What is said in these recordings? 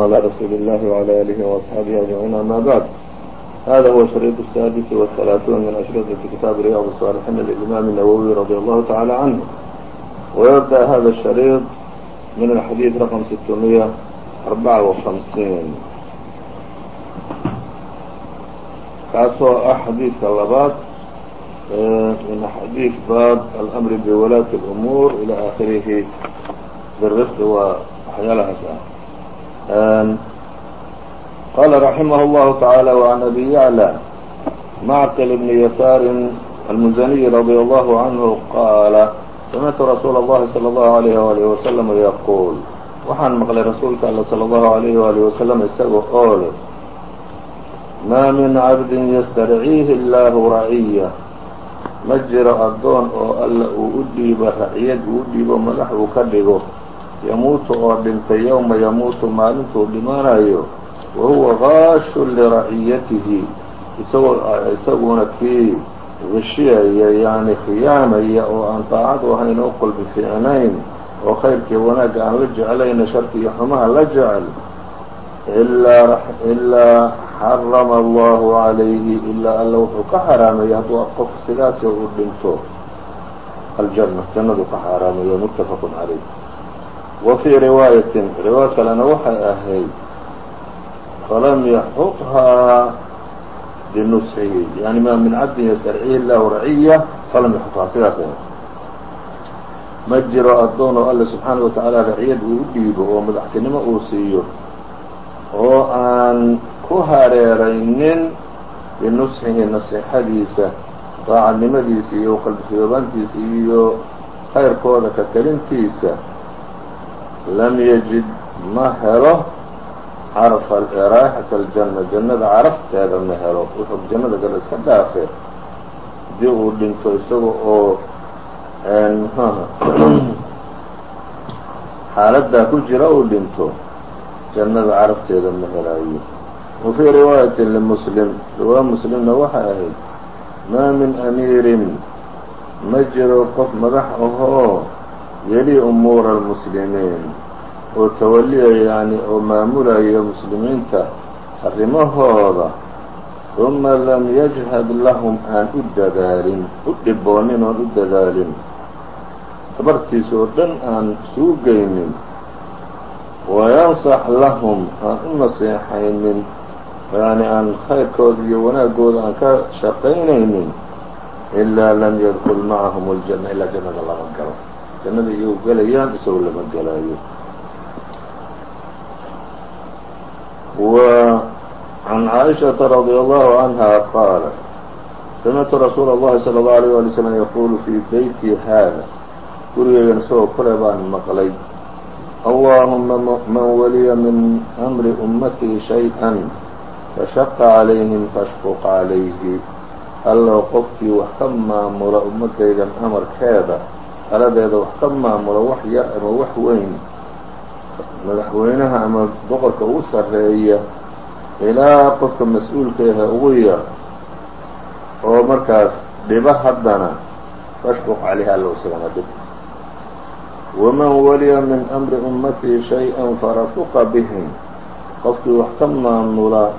على رسول الله وعلى آله وأصحaaبه أجمعين أmا بعد hذا هو شhريط السادس والثaلaaثون من أشhرطة kتاaب رyاض الصالحين للإمام النwوي رضي الله تعالى عنه ويبدأ hذا الشhريط من الحديث رقم ستمية أربعة وخمسين kaasoo ah xadيiثka labaad min xadيiث bاb الأمر بولاة الأمور إلى آخرهi qala raximah اllahu taعaalى وعn abi yعlى macqل bn yasaar almuzaniي radي allahu canhu qaala samictu rasuula اllahi salى اllahu عalayh walih waslm yaquul waxaan maqlay rasuulka all salى اllahu عalayh walih waslm isaga oo leh maa min cabdin ystarciihi اllahu raciya ma jiro addoon oo alla uu u dhiibo raciyad uu u dhiibo madax uu ka dhigo yamuutu oo dhintay yowma yamuutu maalintuu dhimanayo wa huwa gaashun liraciyatihi isagoo isaguna kii gishiyaya yani khiyaamaya oo aan daacad u ahayn oo qalbi fiicnayn oo khayrkii wanaagga aan la jeclayna sharki xumaha la jecel ilaa xarama allahu calayhi ilaa alla wuxuu ka xaaraameeyey hadduu qof sidaasi uu dhinto. Aljanna jannadu ka xaaraameeyo muttafaqun calayh wa fii riwaayatin riwaaya kalena waxay ahayd falam yaxuqhaa binusxihi yani ma min cabdin yastarcihi lahu raciya falam yaxuqhaa sidaas ahayd. Ma jiro addoon oo alle subxaana wa tacaala raciyad uu u dhiibo oo madaxtinimo uu siiyo oo aan ku hareeraynin binusxihi nasixadiisa daacadnimadiisa iyo qalbifiyoobaantiisa iyo khayrkooda ka talintiisa lam yajid ma helo carfa raaixata aljanna jannada carafteeda ma helo wuxuu jannada gala iska dhaafe haddii uu dhinto isaga oo mxuaha xaaladdaa ku jira uu dhinto jannada carafteeda ma helaayo wa fii riwaayatin limuslim riwaaya muslimna waxay ahayd maa min amiirin ma jiro qof madax ahoo yeli umuura almuslimiin oo tawaliya yani oo maamulaya muslimiinta arrimahooda uma lam yajhad lahum aan u dadaalin u dhiboonin oon u dadaalin. Tabartiisa oo dhan aan suu geynin wayansax lahum aan u naseexaynin yani aan khayrkooda iyo wanaagooda aan ka shaqaynaynin ilaa lam yadkul macahum اljanna ilaa jannada lama galo jannada iyagu gelayaan isagoo lama gelaayo wa can caaishaةa radي allahu canha qaala samictu rasuula اllahi salى اllahu alيyه wali slm yaqulu fii beyti haada gurigeygan isagoo kule baan maqlay allahuma man waliya min amri ummatii shay-an fashaqa calayhim fashfuq calayhi allow qofkii wax ka maamula ummadaydan amarkeeda taladeeda wax ka maamula wax yar ama wax weyn. Madaxweynaha ama boqorka ugu sarreeya ilaa qofka mas'uulka ahe ugu yar oo markaas dhiba haddana fashfuq calayhi allow isagana dhib. Waman waliya min amri ummatii shay-an farafuqa bihim. Qofkii wax ka maamula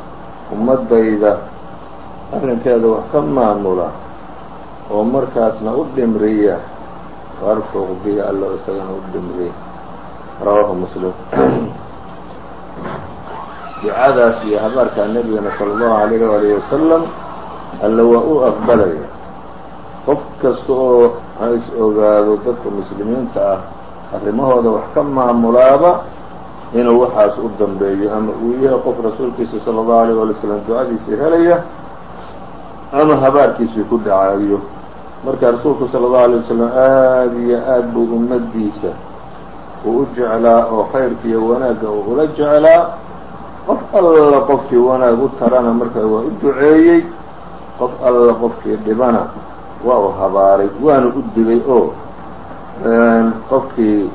ummadayda arrinkeeda wax ka maamula oo markaasna u dhimriya farfuq bihi allo isagana u dhimri rawaahu muslim ducadaas iyo habaarkaa nebigana sala allahu alayh waalihi wasalam alla waa u aqbalaya qof kasta oo ha is ogaado dadka muslimiinta ah arrimahooda wax ka maamulaaba inuu waxaas u dambeeyo ama uu yahay qof rasuulkiisa sala allahu alayh waali wasalam ducadiisii helaya ama habaarkiisii ku dhacayo marka rasuulku sala allahu alay wasalam aada iyo aad buu ummadiisa uu u jeclaa oo khayrka iyo wanaagga uu ula jeclaa. Qof alla qofkii wanaag u tarana marka waa u duceeyey qof alla qofkii dhibana waa u habaaray waana u digay oo qofkii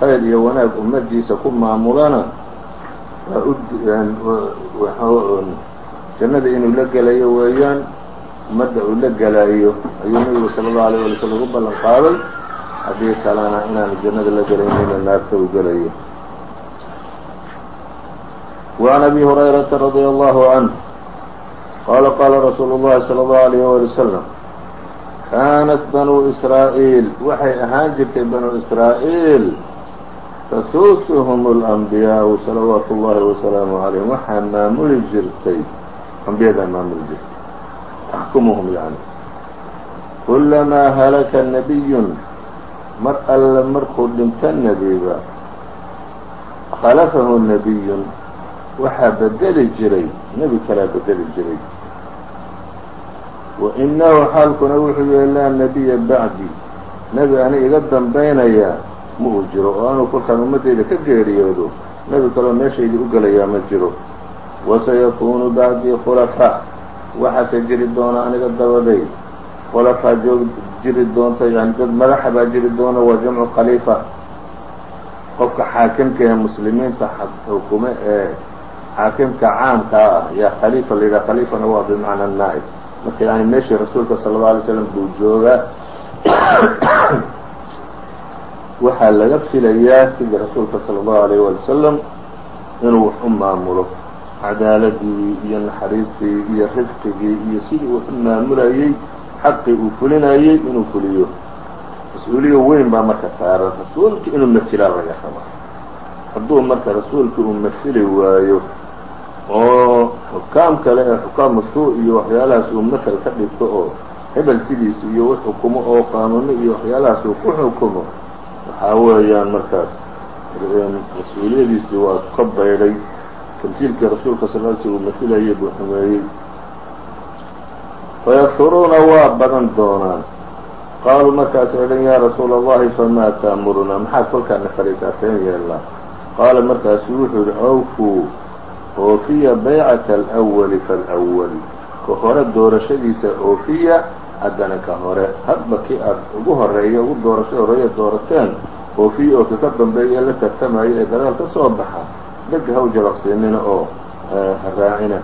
khayr iyo wanaag ummadiisa ku maamulana waa u jannada inuu la gelayo weeyaan ummadda uu la gelaayo ayuu nabigu sala allahu alayh wala slam ugu ballan qaaday. Haddii kalena inaanu jannada la gelaynina naarta uu gelayo wacan abi hurayrata radia allahu canh qaala qaala rasuulu llahi sala allahu alayh wali wasalam kaanat banuu israa'iil waxay ahaan jirtay banuu israa'iil tasuusuhum alanbiyaau salawaatu ullahi wasalaamu calayhim waxaa maamuli jirtay. Ambiyadaa maamuli jirtay taxkumuhum yani kulamaa halaka nabiyun mar alle markuu dhinto nebiba khalafahu nabiyun waxaa bedeli jiray nebi kalaa bedeli jiray wa inahu xaalkuna wuxuu yahay laa nebiya bacdi nebi ani iga dambaynaya ma uu jiro oo anuu kolkaan ummaddayda ka geeriyoodo nebi kaloo meeshaydii u gelayaa ma jiro wasayakuunu bacdii khulafaa waxaase jiri doona aniga dabaday qolataa joog jiri doonta yani dad madaxa baa jiri doona waa jamcu khaliifa. Qofka xaakimka ee muslimiinta xukume ee xaakimka caamkaa ah yaa khaliifa la yidhaha khaliifana waa bimacna naa'ib. Marka yani meeshii rasuulka sala alla alay slam buu joogaa waxaa laga filayaa sidii rasuulka sala allahu alayh wali wasalam inuu wax u maamulo cadaaladii iyo naxariistii iyo rifqigii iyo sidii uu u maamulayey xaqii uu fulinayey inuu fuliyo. Mas'uuliyo weyn baa marka saaran rasuulka inuu masilaa laga rabaa hadduu marka rasuulka uu masili waayo oo xukaam kale ee xukaamu suu iyo waxyaalahaas uu masel ka dhigto oo hebel sidiisa iyo u xukumo oo qaanuno iyo waxyaalahaas uu ku xukumo waxaa weeyaan markaas mas'uuliyadiisii waa ka baydhay tamsiilkii rasuulka sal l sl uu masilayay buu xumeeyey fayakhuruuna waa badan doonaan qaaluu markaas odhan yaa rasuula allahi famaa taamurunaa maxaad kolkaana fariisaa seen yeellaa qaala markaasu wuxuu yihi awfuu oofiya baycata alأwali faاlأwal ka hore doorashadiisa oofiya haddana ka hore hadba kii aad ugu horeeya ugu doorasho horeeya doorateen oofiye oo kaka dambeeya la tartamaya ee dagaal ka soo baxa dheg ha u jalaqsiinina oo eh, ha raacina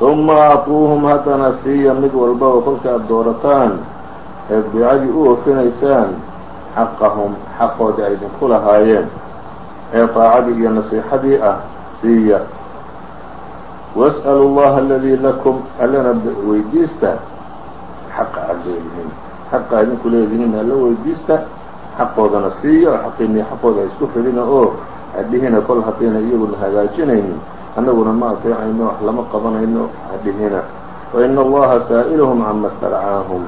uma aatuuhum haddana siiya mid walbaba kolka aada doorataan eed bidcadii u oofinaysaan xaqahum xaqooda ay idinku lahaayeen ee taacadii iyo nasiixadii ah siiya. Was'alu اllaha aladii lakum allana weydiista xaqa aad leedihiin. Xaqa idinku leedihiin alla weydiista xaqoodana siiya oo xaqiiniyo xaqooda ha isku xidhina oo hadhihina kol haddayna iyaguna hagaajinaynin annaguna ma ateecayno wax lama qabanayno hadhihina faina allaha saa'ilhm cama starcaahum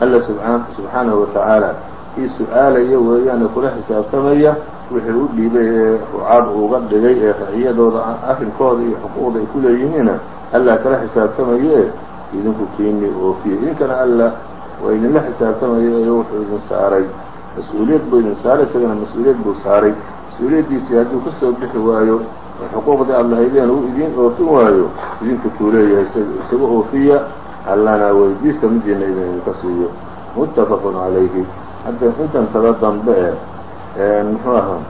alla subxaanahu watacaala kii su'aalaya weeyaane kula xisaabtamaya wixii u dhiibay ee rucaad uuga dhigay ee raciyadooda arrinkooda iyo xuquuqda ay ku leeyihiina allaa kala xisaabtamaye idinku kiini oofiye idinkana alla waa idinla xisaabtamaya ee wuxuu idin saaray. Mas'uuliyad buu idin saaray isagana mas'uuliyad buu saaray mas'uuliyaddiisii hadduu ka soo bixi waayo oo xuquuqdii aad lahaydeen uu idiin oofin waayo idinku kuu leeyahay isaga oofiya allana weydiista midiina idin idinka siiyo. Muttafaqun calayhi. Hadda intan tada dambe e muxuu ahaa?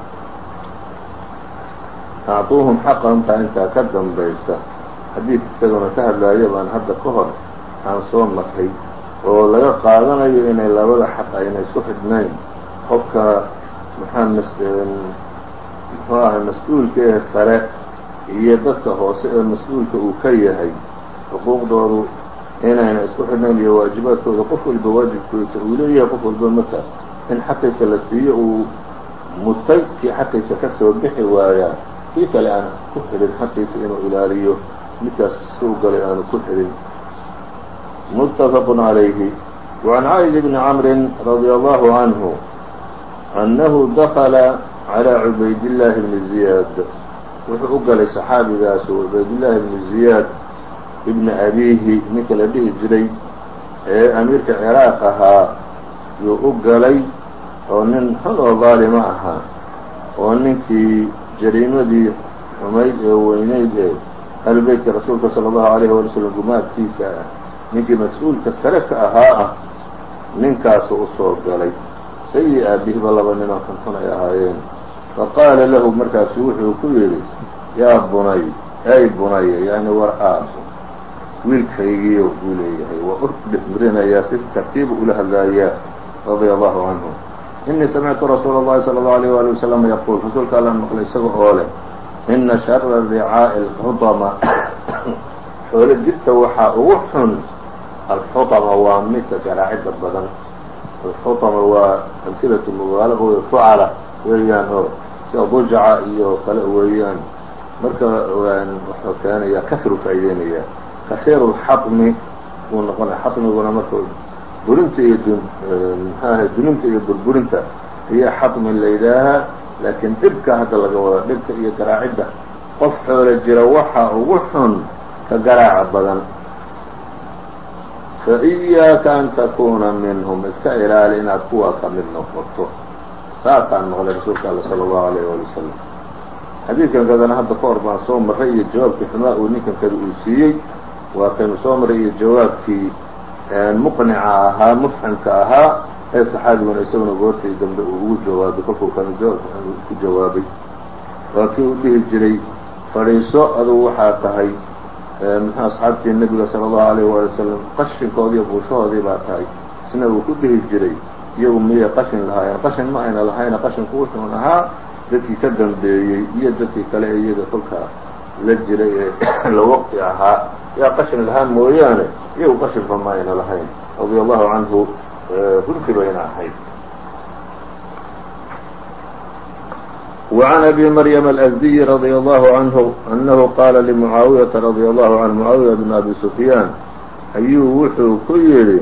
Acطuuhum xaqahumtaa intaa ka dambaysa. Xadiid isaguna ka hadlaaya baan hadda ka hor aan soo marray oo laga qaadanayo inay labada xaq ayna isku xidhnayn. Qofka maxaa muxuu ahay mas-uulka ee sare iyo dadka hoose ee mas-uulka uu ka yahay xuquuqdoodu inayna isku xidhnayn iyo waajibaadkooda qof walba waajibkiisa uu leeyahay qof walba marka in xaqiisa la siiyo uu mutay kii xaqiisa ka soo bixi waayaa kii kale aan ku xidhin xaqiisa inuu ilaaliyo midkaas suu galay aanu ku xidhin متفق عaليه وعن عائد بن عمر رضي الله عنه أنه دخل calىa cubaydillaahi bni ziyaad. Wuxuu u galay saxaabigaas cubaydillaahi bni ziyaad ibni abiihi ninka la dhihi jiray ee amiirka ciraaq ahaa. Yuu u galay oo nin xun oo daalima ahaa oo ninkii jariimadii xumayd ee weyneyd ee ahlubeytka rasuulka sala allahu alayhi wala slam gumaadkiisa ah. Ninkii mas'uulka sare ka ahaa ah ninkaasu u soo galay. Sayi aabihba laba ninoo xunxun ay ahaayeen faqaala lahu markaasu wuxuu ku yidhi yaa bunay ey bunaya yani war aabo wiilkaygiiyo buu leeyahay waa u dhexmirinayaa si tartiiba ula hadlaayaa radia allahu canhu inii samictu rasuula اllahi salى اllahu alيyh wali waslama yaquul rasuulka allaan maqlay isaga oo leh ina shara ricaa'i alxudama xoolo jirta waxaa ugu xun alxudama waa midka garaacidda badan alxudama waa amsilatu mubaalaga wey fucala weeyaan oo sida dujaca iyo kale weeyaan marka wuxuu keenaya kasru faa'ideynaya kasiiru lxatmi buu noqonaya. Xatmiguna marka burinta iyo mxuaha duninta iyo burburinta iyo xatmi la yidhaahaa laakiin dhibka hadda laga wada dhibka iyo garaacidda qof xoolo jira waxa ugu xun ka garaaca badan. Fa iyaaka an takuuna minhum iska ilaali inaad kuwa ka noqoto saasaan maqlay rasuulka alla sala allahu alayh wali wasalam xadiidkan kadana hadda ka hor baan soo marray iyo jawaabkii xumaa uu ninkan kada uu siiyey. Waa kaynu soo marray iyo jawaabkii muqnica ahaa mufximka ahaa ee saxaabiguna isaguna goortii dambe uu ugu jawaabay kolkuu kan ku jawaabay. Waa kii u dhihi jiray fadhiiso adugu waxaa tahay muxuu asxaabtii nebiga sala allahu alayh waali wasalam qashinkoodii buushahoodii baa tahay. Isna uu ku dhihi jiray iyagu miyay qashin lahaayeen qashin ma ayna lahayna qashinku wuxuun ahaa dadkii ka dambeeyey iyo dadkii kale ee iyaga kolkaa la jiray ee la waqti ahaa yaa qashin lahaa mooyaane iyagu qashinba ma ayna lahayn radia allahu canhu runtii bayna ahayd وعن أbي mريم الأزدي رضي الله عنه أنه qاla لمعaaوiيaةa رضي الله عنه معaaوiية بن أbي سفyاan ayuu wuxuu ku yidhi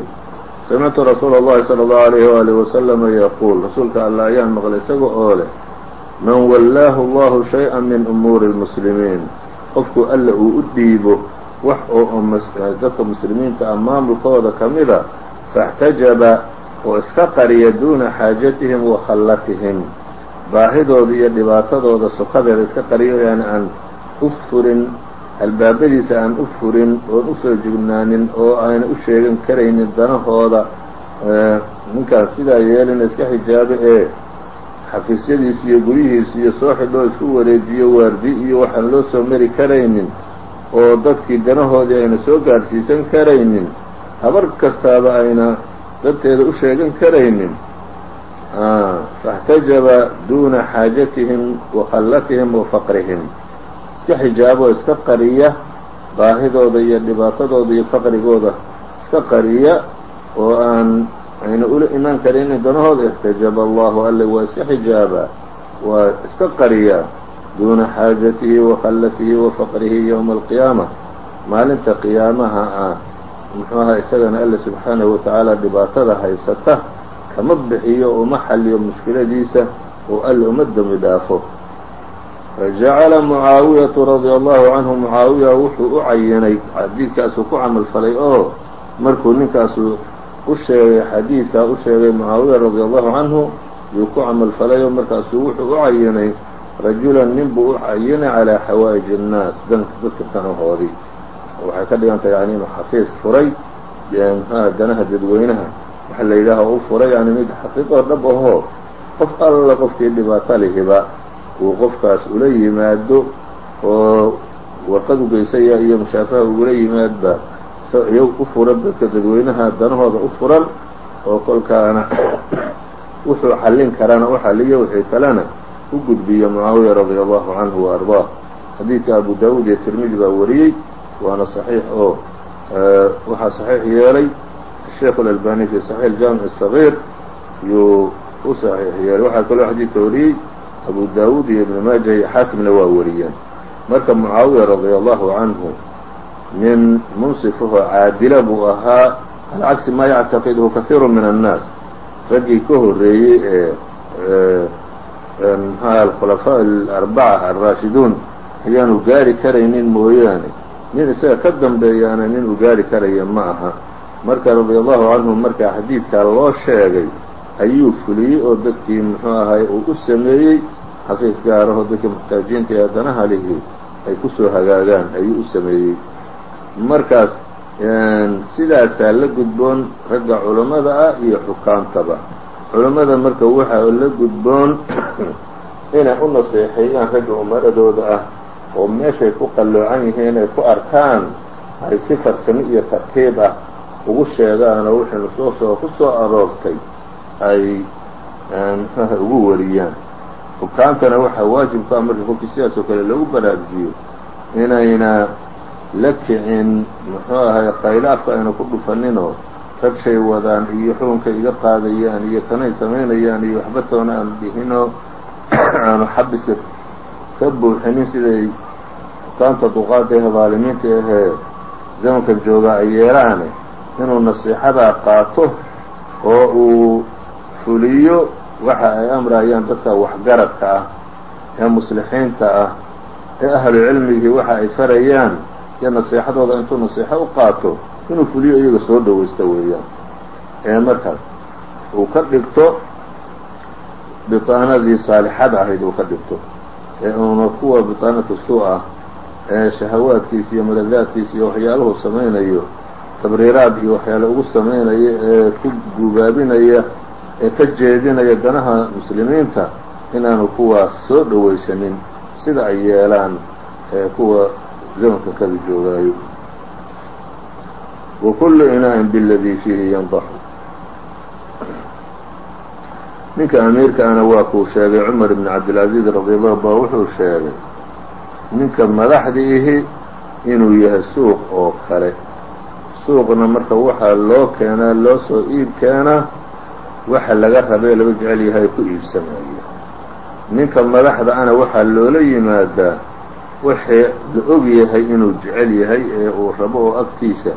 samictu rasuul الlahi slى الlه عليه وaلiه وسلم yquul rasuulka alla ayaan maqlay isaga oo leh man wallaahu اllahu شhayئa min umuuri الmuslimiin qofku alla uu u dhiibo wax oo dadka muslimiinta ah maamulkooda kamida faاxtajaba oo iska qariya duuna xaajatihim وakhallatihim baahidooda iyo dhibaatadooda sokadeeda iska qariyo yani aan u furin albaabadiisa aan u furin oon u soo jignaanin oo ayna u sheegan karaynin danahooda ninkaan sidaa yeelina iska xijaabe ee xafiisyadiisa iyo guryihiisa iyo soo xidhoo isku wareejiyo waardi iyo waxaan loo soo mari karaynin oo dadkii danahoodii ayna soo gaadhsiisan karaynin habar kastaaba ayna dadteeda u sheegan karaynin. Faاxtajaba duuna xaajatihim wakhallatihim wa faqrihim iska xijaabo iska qariya baahidooda iyo dhibaatadooda iyo faqrigooda iska qariya oo aan ayna ula imaan karinin danahooda ixtajaba allahu alle waa iska xijaaba waa iska qariya duuna xaajatihi wakhallatihi wa faqrihi yowma alqiyaama maalinta qiyaamaha ah muxuuaha isagana alle subxaanahu watacaala dhibaatada haysata kama bixiyo uma xaliyo mushkiladiisa oo alle uma dembi dhaafo fajacala mucaawiyatu radia allahu canhu mucaawiya wuxuu u cayinay xadiidkaasuu ku camal falay oo markuu ninkaasu u sheegay xadiidkaa u sheegay mucaawiya radia allahu canhu yuu ku camal falay oo markaasuu wuxuu u cayinay rajulan nin buu u cayinay calaa xawaa'iji innaas dadka danahoodii waxay ka dhigan tahay yani inuu xafiis furay danaha dadweynaha waxa la yidhaaha u furay yani mid xaqiiqoo dhab ahoo qof alla qofkii dhibaato lihiba uu qofkaas ula yimaado oo warqad ugeysaya iyo mushaafaha ugula yimaadba iyaga u furan dadka dadweynaha danahooda u furan oo kolkaana wuxuu xallin karana u xalliyo wixii kalena u gudbiyo mucaawiya radia allahu canhu wa ardaah. Xadiidka abu daawuud iyo tirmidi baa wariyey waana saxiix oo waxaa saxiix yeelay. Sheikh alalbani fi saxiix jaamic sagiir yuu u saxiix yeelay. Waxaa kaloo xadiidka wariyey abu daawuud iyo ibn maaja iyo xaakimna waa wariyeen. Marka mucaawiya radia allahu canhu nin munsifaho caadila buu ahaa alcagsi ma yactaqiduhu kahiiru min الnaas raggii ka horeeyey ee mxuha alkhulafaa alarbaca alraashiduun ayaanu gaari karaynin mooyaane. Nin isaga ka dambeeyaana nin uu gaari karaya ma aha. Marka radia allahu canhu markaa xadiidkaa loo sheegay ayuu fuliyey oo dadkii muxuu ahay uu u sameeyey xafiis gaaraho dadka muxtaajiinta ee danaha lihi ay ku soo hagaagaan ayuu u sameeyey. Markaas sidaasaa la gudboon ragga culammada ah iyo xukaamtaba. Culammada marka waxaa la gudboon inay u naseexeeyaan ragga umaradooda ah oo meeshay ku qalloocan yihiin ay ku arkaan ay si farsamo iyo tartiib ah ugu sheegaan oo wixii nusuusoo ku soo aroortay ay muxuaha ugu wariyaan xukaamtana waxaa waajib ku ah marka kolkii sidaas oo kale lagu baraarujiyo inayna la kicin muxuu ahay qaylo afka ayna ku dhufaninoo rag wadaan iyo xukunkay iga qaadayaan iyo kanay samaynayaan iyo waxba toona aanu dhihinoo aanu xabiska ka buuxinin siday xukaamta duqaada ee daalimiinta ahee zamankan joogaa ay yeelaane inuu nasiixadaa qaato oo uu fuliyo waxa ay amrayaan dadka waxgaradka ah ee muslixiinta ah ee ahlu cilmigii waxa ay farayaan iyo nasiixadooda intuu nasiixo u qaato inuu fuliyo iyaga soo dhowaysta weeyaan. Ee markaas uu ka dhigto biطaanadii saalixada ahayd uu ka dhigto ee uuna kuwa biطaanatu suu ah ee shahawaadkiisa iyo maladaadkiisa iyo waxyaaluhu samaynayo tabriiraad iyo waxyaale ugu samaynaya ee ku guubaabinaya ee ka jeedinaya danaha muslimiinta inaanu kuwaas soo dhowaysanin sida ay yeelaan kuwa zamanka kada joogaayo. Wa kullu inaa'in biladii fiihi yandaxu ninka amiirka ana waa kuu sheegay cumar ibn cabdilcaziiz radiallahu ba wuxuu sheegay ninka madaxdiihi inuu yahay suuq oo kale. Suuqna marka waxaa loo keenaa loo soo iib keenaa waxa laga rabee laga jecel yahay ku iibsamayo ninka madaxda ana waxaa loola yimaadaa wixii la og yahay inuu jecel yahay ee uu rabo oo agtiisa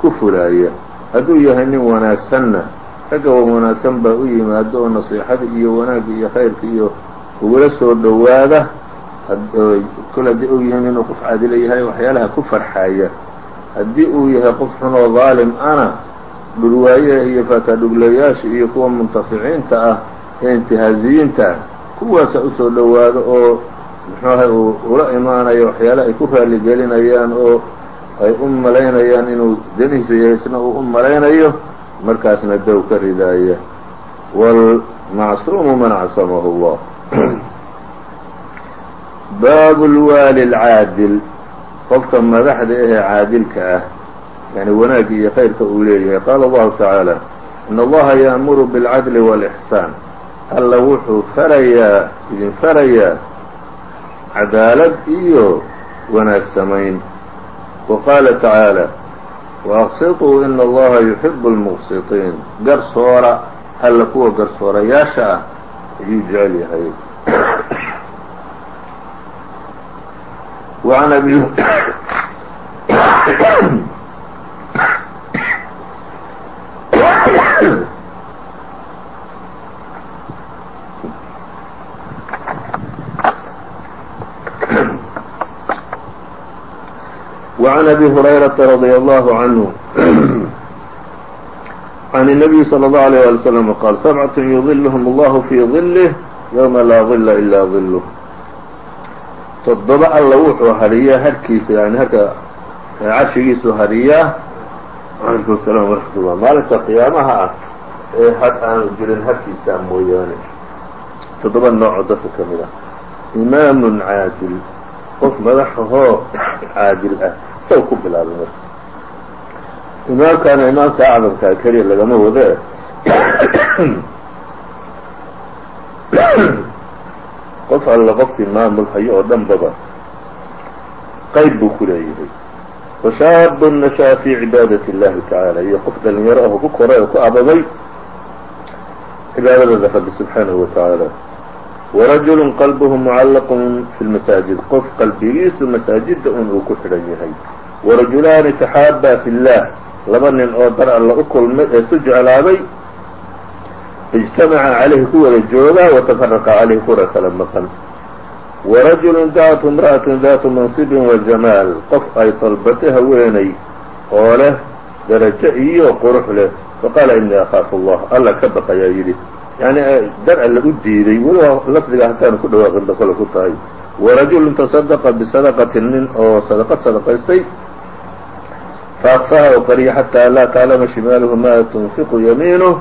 ku fulaaya. Hadduu yahay nin wanaagsanna ragga wanaagsan baa u yimaado oo nasiixada iyo wanaagga iyo khayrka iyo ugula soo dhowaada. Kol haddii uu yahay inuu qof caadila yahay waxyaalaha ku farxaya haddii uu yahay qof xunoo daalim ana dhulwaayaha iyo faataadhuglayaasha iyo kuwa muntaficiinta ah ee intihaaziyiinta ah kuwaasa usoo dhowaado oo muxuu ahay uu ula imaanayo waxyaala ay ku raaligelinayaan oo ay u malaynayaan inuu danihiisa yahay isna uu u malaynayo markaasna dow ka ridaaya wاlmacsuumu man casamahu اllah baabu اlwaali اlcaadil qofka madaxda ahee caadilka ah yani wanaagi iyo khayrka uu leeyahay. Qaala allahu tacaala in allaha yaamuru bilcadli wاlixsaan alla wuxuu farayaa idin farayaa cadaalad iyo wanaag samayn. Wa qaala tacaala waaqsituu ina allaha yuxibu lmuqsitiin garsoora alla kuwa garsoorayaasha ah ayuu jecel yahay. An وعن أbي هريرة رضي الله عنه عن النبي صلى الله عليه ولي وسلم قال سبعة يظلهم الله في ظله يومa laa ظل إلا ظله toddoba alla wuxuu hariyaa harkiisa yani harka carshigiisu hariyaa alaykum السلام ورaحمaة الlah maalinta qiyaamaha ah ee had aanu jirin harkiisaa mooyaane toddoba nooco dadka ka mid ah imaam caadil qof madaxahoo caadil ah isaga ku bilaabay marka. Imaamkaana imaamka acdamkaa keliya lagama wade. Qof alla qofkii maamul hayo oo dhan baba qayb buu ku leeyahay. Washaabun nasha'a fii cibaadati اllahi tacaala iyo qof dhalinyaro ahoo ku koray oo ku ababay cibaadadooda rabbi subxaanahu wa tacaala warajulu qalbuhu mucallaqun fi lmasaajid qof qalbigiisu masaajidda un uu ku xidhan yahay warajulaani taxaabaa fi اllah laba nin oo dar alla u kulmay ee su jeclaaday ijtamaca calayhi ku wada jooga watafaraqa calayhi kura kala maqan warajulu dacatu imra'atu daatu mansibin wa jamaal qof ay dalbatay haweenay oo leh darajo iyo qurux leh faqaala inii akhaafu allah alla ka baqayaa yidhi yani dar alla u diiday weliba lafdiga hataanu ku dhawaaqin ba kale ku tahay. Warajulun tasadaqa bisadaqatin nin oo sadaqad sadaqaystay faakfaha qariya xataa laa taclama shimaaluhu ma tunfiqu yamiinuh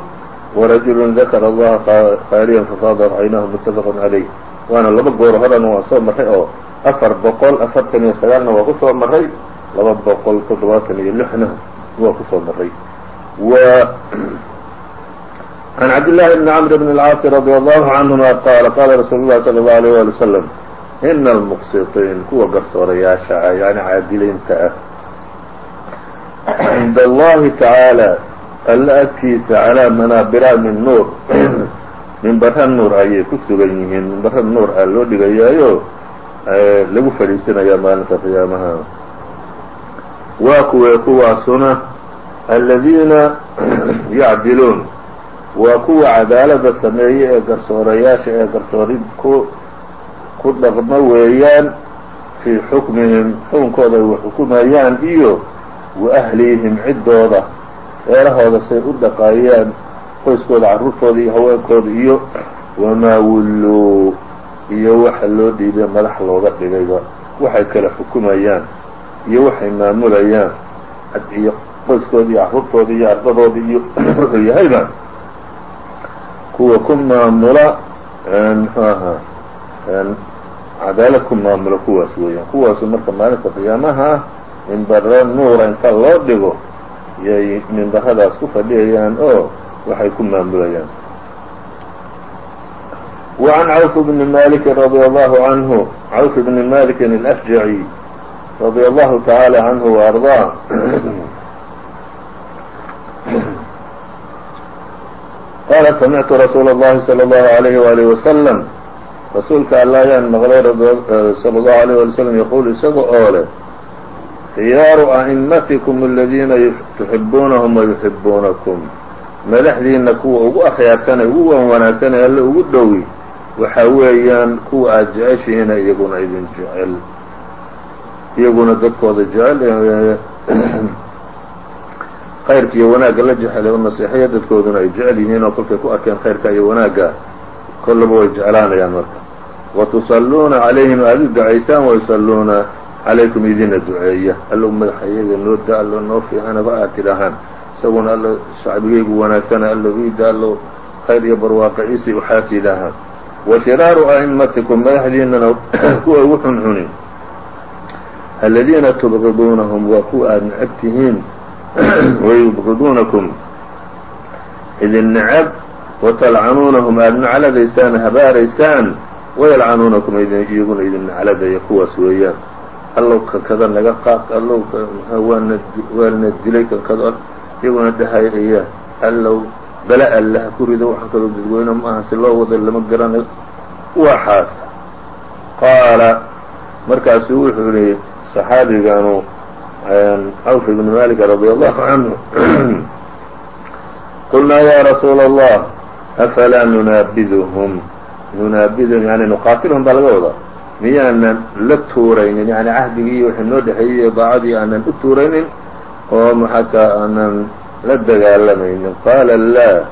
warajulu dakara allaha khaaliyan fafaadar caynaahu muttafaqun calayh waana laba goor horena waa soo marray oo afar boqol afartan iyo sagaalna waa ku soo laba boqol toddobaatan iyo lixna waa ku soo marray عن cabd للhi بن cمر بن الcاaص رضي الله عنهma qاla qala رasuul الlahi صلى الله عليه ولي وسلم إن المqsiطيin kuwa garsoorayaasha ah yani caadiliinta ah عind الlahi taعaalى alla agtiisa calىa manaabira min nuur minbara nuur ayay ku sugan yihiin minbara nuur a loo dhigayaayo lagu fadhiisanaya maalinta qiyaamaha waa kuwee kuwaasuna aladiina yacdiluun waa kuwa cadaalada sameeye ee garsoorayaasha ee garsoorid ku ku dhaqmo weeyaan fii xukmihim xukunkooda ay wax xukumayaan iyo wa ahlihim ciddooda reerahooda say u dhaqaayaan qoyskooda carruurtooda iyo haweenkooda iyo wamaa wulluu iyo waxa loo dhiibay madax looga dhigayba. Waxay kala xukumayaan iyo waxay maamulayaan iyo qoyskooda iyo carruurtooda iyo ardadooda iyo wuxuu yahayba kuwa ku maamula muxuu ahaa cadaalad ku maamula kuwaas weeyaan kuwaasu marka maalinta qiyaamaha ah minbara nuura inta loo dhigo yay minbaradaas ku fadhiyayaan oo waxay ku maamulayaan وعن cوف بن مالك رضي الله عنه cوف بن مالك الأشجعي رضي الله تعالى عنه وأرضاه qاla سمعت رsuuل اللhi صلى الله عليه وaليه وسلم rasuulka alla ayaan maqlay slى الlه عليه ولي وسلم yquل isaga oo leh khiyaaru أئmatiكم الadiina تحibuunahم ويحibuunaكم madaxdiina kuwa ugu akhyaarsan ee ugu wan wanaagsan ee alle ugu dhowi waxa weeyaan kuwa aad jeceshihiina iyaguna idin jecel iyaguna dadkooda jecel khayrka iyo wanaagga la jecel oo naseexaya dadkooduna ay jecel yihiin oo kolkay ku arkeen khayrka iyo wanaagga kollaba way jeclaanayaan marka. Watusalluuna calayhim aada u ducaysaan wayusalluuna calaykum idina duceeya. Allow madaxa iyaga noo da allo noo fiicanaba aad tidhaahaan. Isaguna allo shacbigaygu wanaagsana allo iida allo khayr iyo waxaas yidhaahaan wa shiraaru a'imatikum madaxdiinana kuwa ugu xunxuni. Aladiina tubqiduunahum waa kuwa aada necab tihiin wayubqiduunakum idin necab watalcanuunahum aada nacladaysaan habaaraysaan wayalcanuunakum iyaguna idin nacladaya kuwaas weeyaan allow kankada naga qaad allow waana dilay kankada iyaguna dhahaya allow bala alle ha ku rido waxaan kaloo dadweyne ma aha si loo wado lama garanayo waxaas qaala markaasuu wuxuu yihi saxaabiganu Ehm, cawf ibn malik radi allahu canhu qulnaa ya rasuula allah afalaa nunaabidhm nunaabidhm yani nuqaatilhum baa laga wadaa miyaanan la tuuraynin yani cahdigii wixii noo dhexeeyey daacadii aanan u tuuraynin oo maxataa aanan la dagaalamaynin qaala laa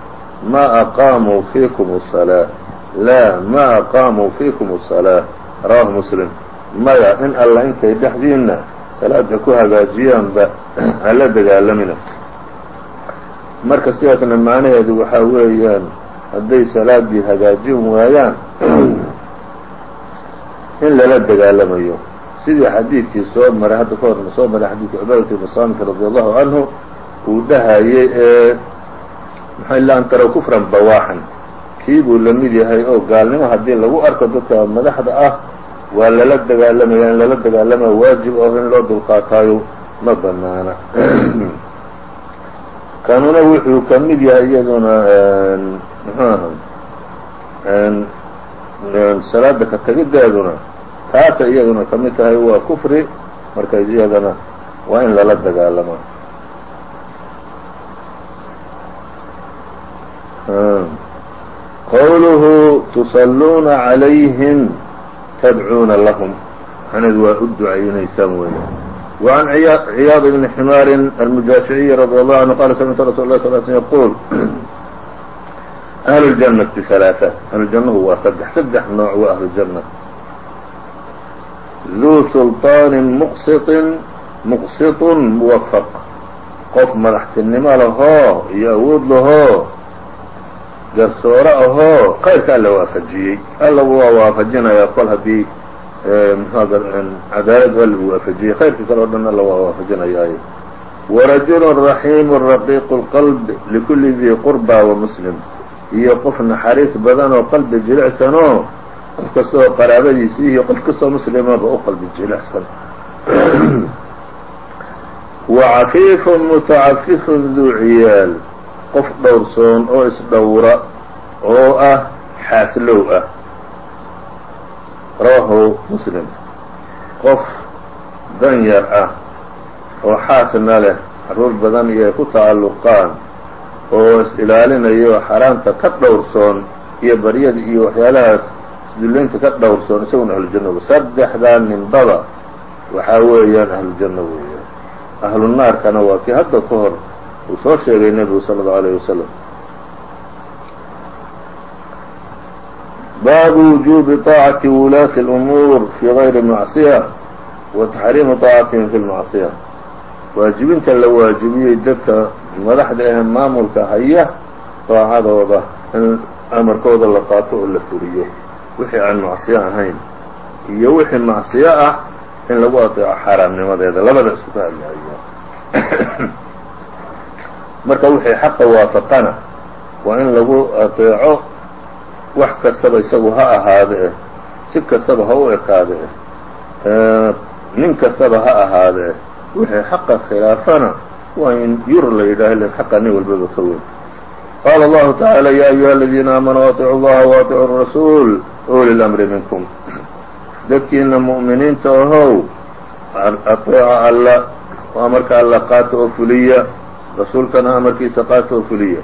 ma aqaamuu fiikum salaa laa ma aqaamuu fiikum salaa rawahu muslim. Maya in alla intay dhexdiinna salaada ku hagaajiyaanba hala dagaalamina. Marka sidaasna macnaheedu waxaa weeyaan hadday salaadii hagaajin waayaan in lala dagaalamayo. Sidii xadiidkii soo maray hadda ka horna soo maray xadiidkii cubaadata ibn saamit radi allahu canhu uu dhahayay ee maxaa ila an taraw kufran bawaaxan. Kii buu la yahay oo gaalnimo haddii lagu arko dadka madaxda ah waa lala dagaalamaya in lala dagaalama waajib oo in loo dulqaataayo ma banaana kanuna wuxuu ka mid yahay iyaduna muxuu aha? Salaada ka tegideeduna taasa iyaduna ka mid tahay waa kufri marka iyadana waa in lala dagaalama. Qowluhu tusalluuna عalayhim tadcuuna lahm maxaneed waa u ducaynaysaan weya وعn عyاaض بن حmاr الmujaaشhعي رضي الله عnه qال سمعت رsuل الله صل سلم يقول أهل الجنة ثaلاثة أهلجنhu waa sddex sddex nooع waa أهلجنة ذو سلطاaن مqسط مqسط موفق qof madaxtinimo lahoo iyo awood lahoo garsoore ahoo kayrka alla waafajiyey. Allaba waa waafajinaya kol haddii cadaalad waa lagu waafajiyey. Khayrkii kale o dhan alla waa waafajinayaaye warajul raxiim raqiiq اlqalb likuli dii qurba wamuslim iyo qof naxariis badan oo qalbi jilicsan oo qof kasta oo qaraabadiisii iyo qof kastoo muslimaba u qalbi jilicsan. Wacafiifun mutacafifun duu ciyaal qof dhowrsoon oo isdhowra oo ah xaaslow ah. Rawahu muslim. Qof danyar ah oo xaasna leh carruur badan iyo ay ku tacalluqaan oo is-ilaalinayo xaraamta ka dhowrsoon iyo baryada iyo waxyaalahaas isdullaynta ka dhowrsoon isaguna ahlujanna saddexdaa ninbaba waxaa weeyaan ahlujanno weeyaan. Ahlu waa kii hadda ka hor uu soo sheegay nebigu sala allau alayh wasalam baabu wujuubi طaacati wulaati اlumuur fii gayri macصiya wa taxriimu طaacatihim fi lmacصiya waajibinta la waajibiyey dadka madaxda ee maamulka haya daacadooda in amarkooda la qaato oo la furiyo wixii aan macsiyo ahayn iyo wixii macsiyo ah in lagu adeeco xaaraamnimadeeda labada isku ka hadlaayo marka wixii xaqa waafaqana waa in lagu adeeco wax kastaba isagu ha ahaade eh si kastaba ha u ekaade eh nin kastaba ha ahaade eh wixii xaqa khilaafana waa in yur la yidhaaha len xaqa nin walbaba ka weyn. Qaala allahu tacaala ya ayuha aladiina aamanuu aticu allaha wa aticu rasuul uli lamri minkum. Dadkiina mu'miniinta ahow ateeca alla oo amarka alla qaata oo fuliya rasuulkana amarkiisa qaata oo fuliya.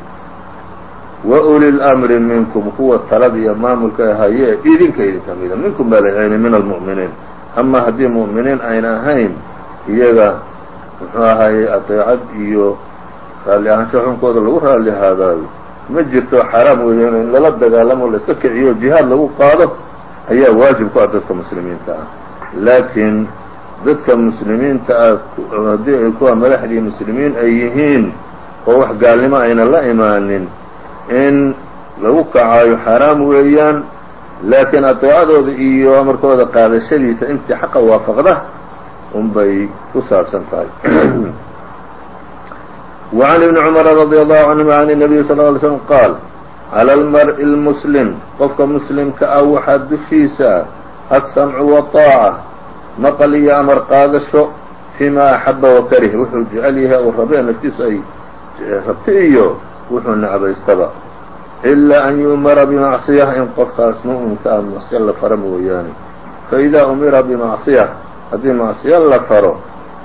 Wa uli lmri minkum kuwa talada iyo maamulka haye idinka idinka mida. Minkum baa la min almu'miniin ama haddii mu'miniin ayna ahayn iyaga muxuu ahaayey adeecad iyo raalli ahaansho xunkooda lagu raalli ahaadaayo ma jirto xaaraam weeyaan in lala dagaalamo la iska kiciyo jihaad lagu qaado ayaa waajib ku ah dadka muslimiinta ah. Laakiin dadka muslimiinta ah haddii ay kuwa madaxdii muslimiin ay yihiin oo wax gaalnimo ayna la imaanin in lagu kacaayo xaaraam weeyaan laakiin adeecadooda iyo amarkooda qaadashadiisa intii xaqa waafaqda unbay ku saabsan tahay وعn بن cمر رضي الله عنهma عن النبي صلى اه علي سلم qاal عlى المرء المسلم qofka مسلمka ah waxaa dushiisa السمع والطاacة mqل iyo أmر qaadasho فيma أحaبa وkrه wuxuu jecel yahay u rabe naftiisu ay rabta iyo wuxuu necbaystaba إlا أn يؤmra بمacصية in qofkaas muؤminka ah macصية la faro mooyaane faإida أmira بمacصية haddii macصiyo la faro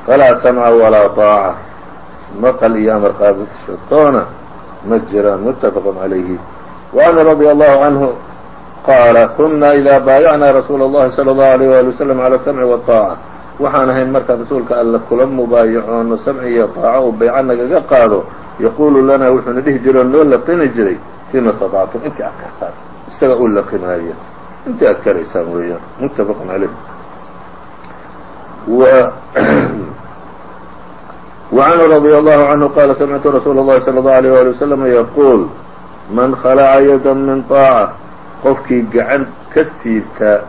falaa سمca وalaa طاacة maql iyo amar qaadashotoona ma jiraan mutafaq عalayhi وعنه رضي الله عنه qaala kuna إida baayacnaa rasuul الlahi slى الlaه عalيه wali وsلم عalى السمع والطاacة waxaan ahayn markaan rasuulka alla kula mubaayacoonno samci iyo طaaco uu bayco nagaga qaado yaquulu lana wuxuuna dhihi jiro o noo laqini jiray fima اstaطactum intii aad kartaan isaga u laqimaaya intii aad karaysaan weeyaan mutafaq عalayh وعنه رضي الله عنه قال سمعت رsuuل الlhi صلى الله عليه ولي وسلم يقول man khلca yda min طاacة qofkii gacan ka siibta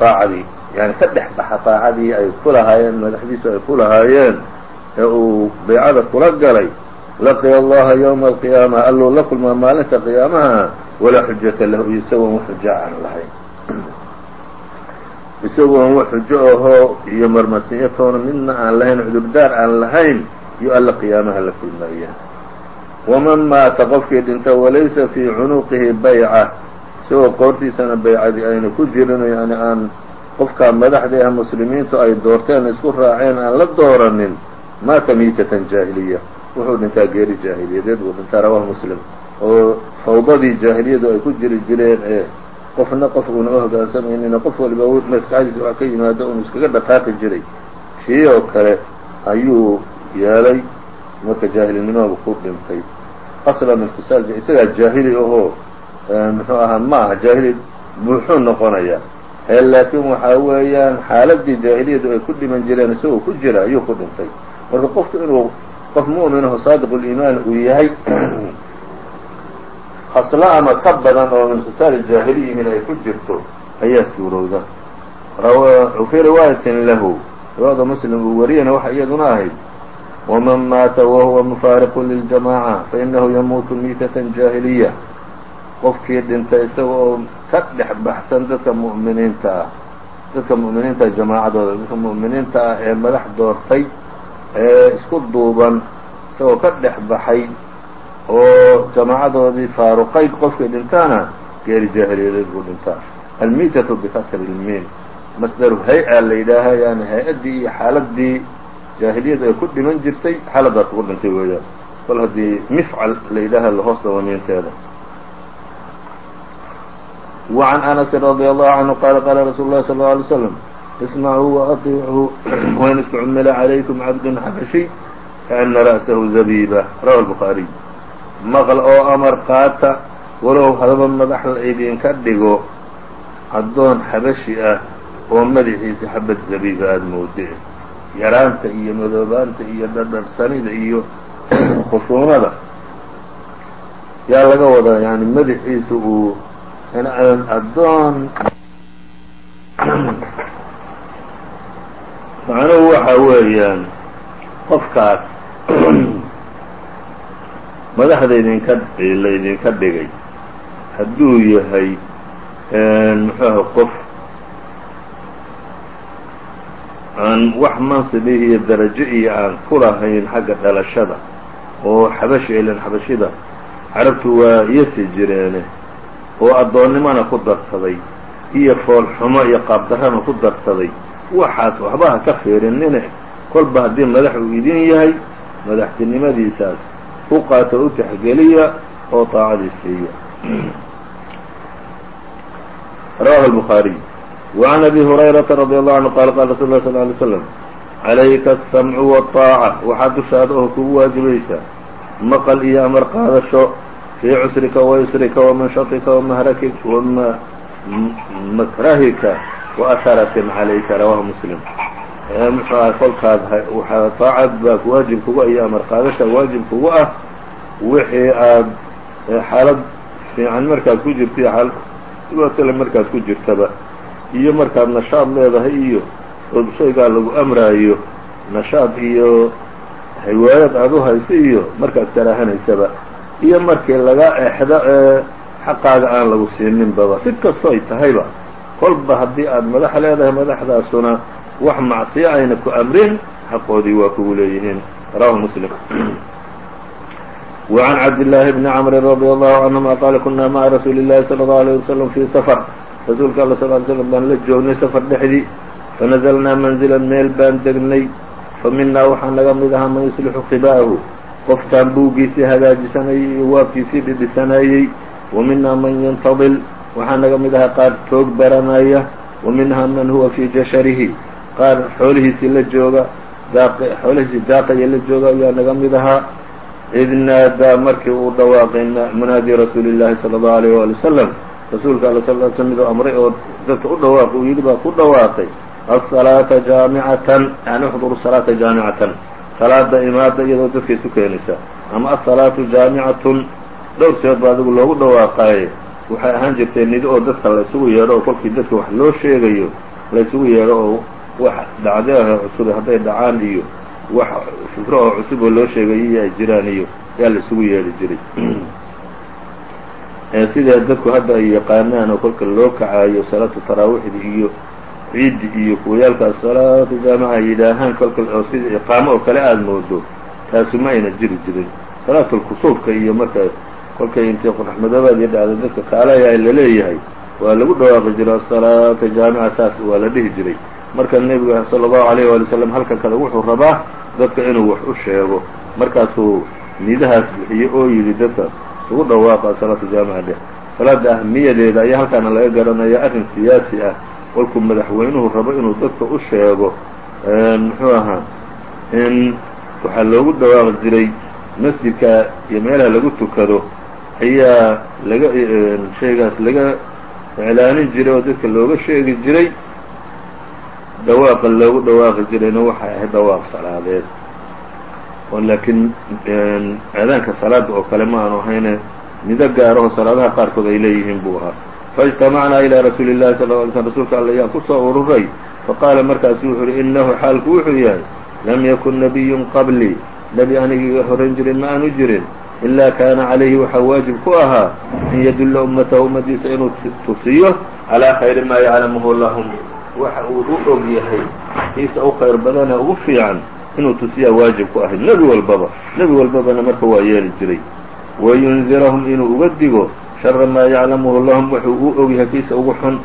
aacadii yani ka dhex baxa aacadii ay ku lahaayeen madaxdiisu ay ku lahaayeen ee uu baycada kula galay laqiya allaha ywma alqiyaama alluu la kulmaa maalinta qiyaamaha walaa xujata lahu isagoon wax xujo aan lahayn. Isagoon wax xujo ahoo iyo marmarsiinyo toona midna aan lahayn cudurdaar aan lahayn iyo alla qiyaamaha la kulmaaya waman maata qofkii dhinta walaysa fii cunuuqihi bayca isagoo qoortiisana baycadii ayna ku jirin yani aan qofkaa madaxda ah muslimiintu ay doorteen isku raaceen aan la dooranin maata miitatan jaahiliya? Wuxuu dhintaa geeri jaahiliyadeed buu dhintaa rawahu muslim oo fawdadii jaahiliyadu ay ku jiri jireen ee qofna qof uuna u hogaansamaynin qof waliba maskaxdiisa wax ka yimaado unu iskaga dhaqaaqi jiray. Kii oo kale ayuu yeelay marka jaahilinimadu ku dhintay. Aslan infisaal isagaa jaahili ahoo muxuu ahaa ma aha jaahili buuxuu noqonayaa ee laakiin waxaa weeyaan xaaladii jaahiliyadu ay ku dhiman jireen isagoo ku jira ayuu ku dhintay. Marka qofku inuu qof mu'minaho saadiq uliimaan uu yahay haslo ama ka badan oo min khisaal jaahiliyihin ay ku jirto ayaa suurowda fii riwaayatin lahu riwaayada muslim uu wariyana waxa iyaduna ahayd. Waman maata wahuwa mufaariqu liljamaaca fainahu yamuutu miitatan jaahiliya qofkii dhintay isaga oo ka dhex baxsan dadka mu'miniinta ah dadka mu'miniinta jamaacadooda dadka mu'miniinta ah ee madax doortay ee isku duuban isagoo ka dhex baxay oo jamaacadoodii faaruqay qofkii dhintaana geeri jaahiliyadeed buu dhintaa. Almiitatu bikasri lmiin masdaru hay'a la yidhaaha yani hay'addii iyo xaaladii jaahiliyadu ay ku dhiman jirtay xaaladaas ugu dhintay weeyaan. Kol haddii mifcal la yidhaaha lahoos dhabo miinteeda وعn أنس رضي الله عنه qال qال رsuل الlh صلى الله عليه وسلم اسمعوا وأطيعوا وin اsتcmل عlaykم عبد xبشي كأنa رأسه زبيبة رwى البخاaري mqل oo أmر qaata walow hadaba madax la idinka dhigo addoon xabashi ah oo madaxiisa xabad zabiiba aada moode yaraanta iyo madoobaanta iyo dhardharsanida iyo khusuunada yaa laga wadaa yani madaxiisa uu addoon macnuhu waxa weeyaan qofkaas madaxda idinka laydinka dhigay hadduu yahay muxuuha qof aan wax mansibi iyo darajo iyo aan ku lahayn xagga dhalashada oo xabashi ilan xabashida carabtu waa yasi jireene oo addoonnimona ku darsaday iyo foolxumo iyo qaabdarrana ku darsaday waxaas waxba ha ka fiirinine kolba haddii madax uu idin yahay madaxtinimadiisaas u qaato u taxgeliya oo taacadii siiya rawahu الbخaariي وعn abi هurayraةa radي الlه عanهu qala qala rasul اlah صلl عlيه sسلم عalayka الsamcu والطaaca waxaa dushaada oo kugu waajibaysaa maqل iyo amar qaadasho fii cusrika وaysrika وmanshaطika وmakrahika وأharatin عalayka rawahu mslim muxuu aha kolkaad waxaa taacad baa waajib kugu iyo amar qaadasha waajib kugu ah wixii aad xaalad fiican markaad ku jirta iyo xaalad dhibaatole markaad ku jirtaba iyo markaad nashaad leedahay iyo oo shaygaa lagu amraayo nashaad iyo hiwaayad aada u hayso iyo markaad karaahanaysaba iyo markii laga exdo ee xaqaaga aan lagu siininbaba si kastoo ay tahayba kolba haddii aad madax leedahay madaxdaasuna wax macsiyo ayna ku amrin xaqoodii waa kugu leeyihiin rawahu muslim وعn cabdاللahi بn cمr رضي الله عanهuma qala kuna mعa rasuuli الlahi slى الlه عليه وsلم fي sفر rasuulka all sl slam baan la joognay sfr dhexdii fanazlnaa manزila meel baan degnay faminaa waxaa naga mid ahaa man yuslixu khibaahu qofkaan buuggiisii hagaajisanayay iyo waabkiisii dhidhisanayey وminaa man yntadil waxaa naga mid ahaa qaar toog baranaya وminhaa man huwa fii jasharihi qaar xoolihiisii la jooga xoolihiisii daaqaya la jooga ayaa naga mid ahaa. Id naadaa markii uu dhawaaqay munaadi rasuuli llahi sala allahu alayh waali wasalam rasuulka alla sal l oo amray oo dadka u dhawaaq uu yidhi baa ku dhawaaqay asalaata jaamicatan yani uxduru salaata jaamicatan salaada imaada iyadoo dadka isu keenaysa. Ama asalaatu jaamicatun dhowr seed ba adigu loogu dhawaaqaaye waxay ahaan jirtay nido oo dadka la isugu yeedho oo kolkii dadka wax loo sheegayo la isugu yeedho oo wax dhacdeah cusub hadday dhacaan iyo wax fikro oo cusub oo loo sheegay iyo ay jiraan iyo yaa la isugu yeedhi jiray. Sida dadku hadda ay yaqaanaan oo kolka loo kacaayo salaatu taraawiixda iyo ciiddi iyo kuwayaalkaas salaatu jaamaca yidhaahaan kolka oo sida iqaamo oo kale aada moodo taasu ma ayna jiri jirin. Salaatulkusuufka iyo marka kolkay intay qoraxmadoobaadii dhacda dadka kaalaya la leeyahay waa lagu dhawaaqi jiray asalaata jaamica saas waa la dhihi jiray. Marka nebigu sala allahu alayh waali wasalam halkan kale wuxuu rabaa dadka inuu wax u sheego. Markaasuu nidahaas bixiyey oo yidhi dadka isugu dhawaaqa salaatu jaamica dheh salaada ahmiyadeeda ayaa halkaana laga garanaya arrin siyaasi ah kolkuu madaxweynuhu rabo inuu dadka u sheego muxuu ahaa in waxaa loogu dhawaaqi jiray masjidka iyo meelaha lagu tukado ayaa laga shaygaas laga iclaanin jiray oo dadka looga sheegi jiray. Dhawaaqa loogu dhawaaqi jirayna waxay ahayd dhawaaq salaadeed. Oo laakiin aadaanka salaada oo kale ma aanu ahayne mido gaaraho salaadaha qaarkood ay leeyihiin buu ahaa faاجtamacnaa ilىa rasuuli الlahi sal ly slm rasuulka alla yaa ku soo ururay faqaala markaasu wuxuu uhi inahu xaalku wuxuu yahay lam yakun nabiyun qablii nebi aniga iga horan jirin ma aanu jirin ilaa kaana calayhi waxaa waajib ku ahaa an yadulla ummatahu ummadiisa inuu tusiyo calaa khayri maa yaclamuhu lahum waxa uu u og yahay kiisa u khayr badane ugu fiican inuu tusiyaa waajib ku ahayd nebi walbaba nebi walbabana marka waa yeeli jiray wayundirahum inuu uga digo shara maa yaclamuhu lahum wuxuu u og yahay kiisa ugu xun.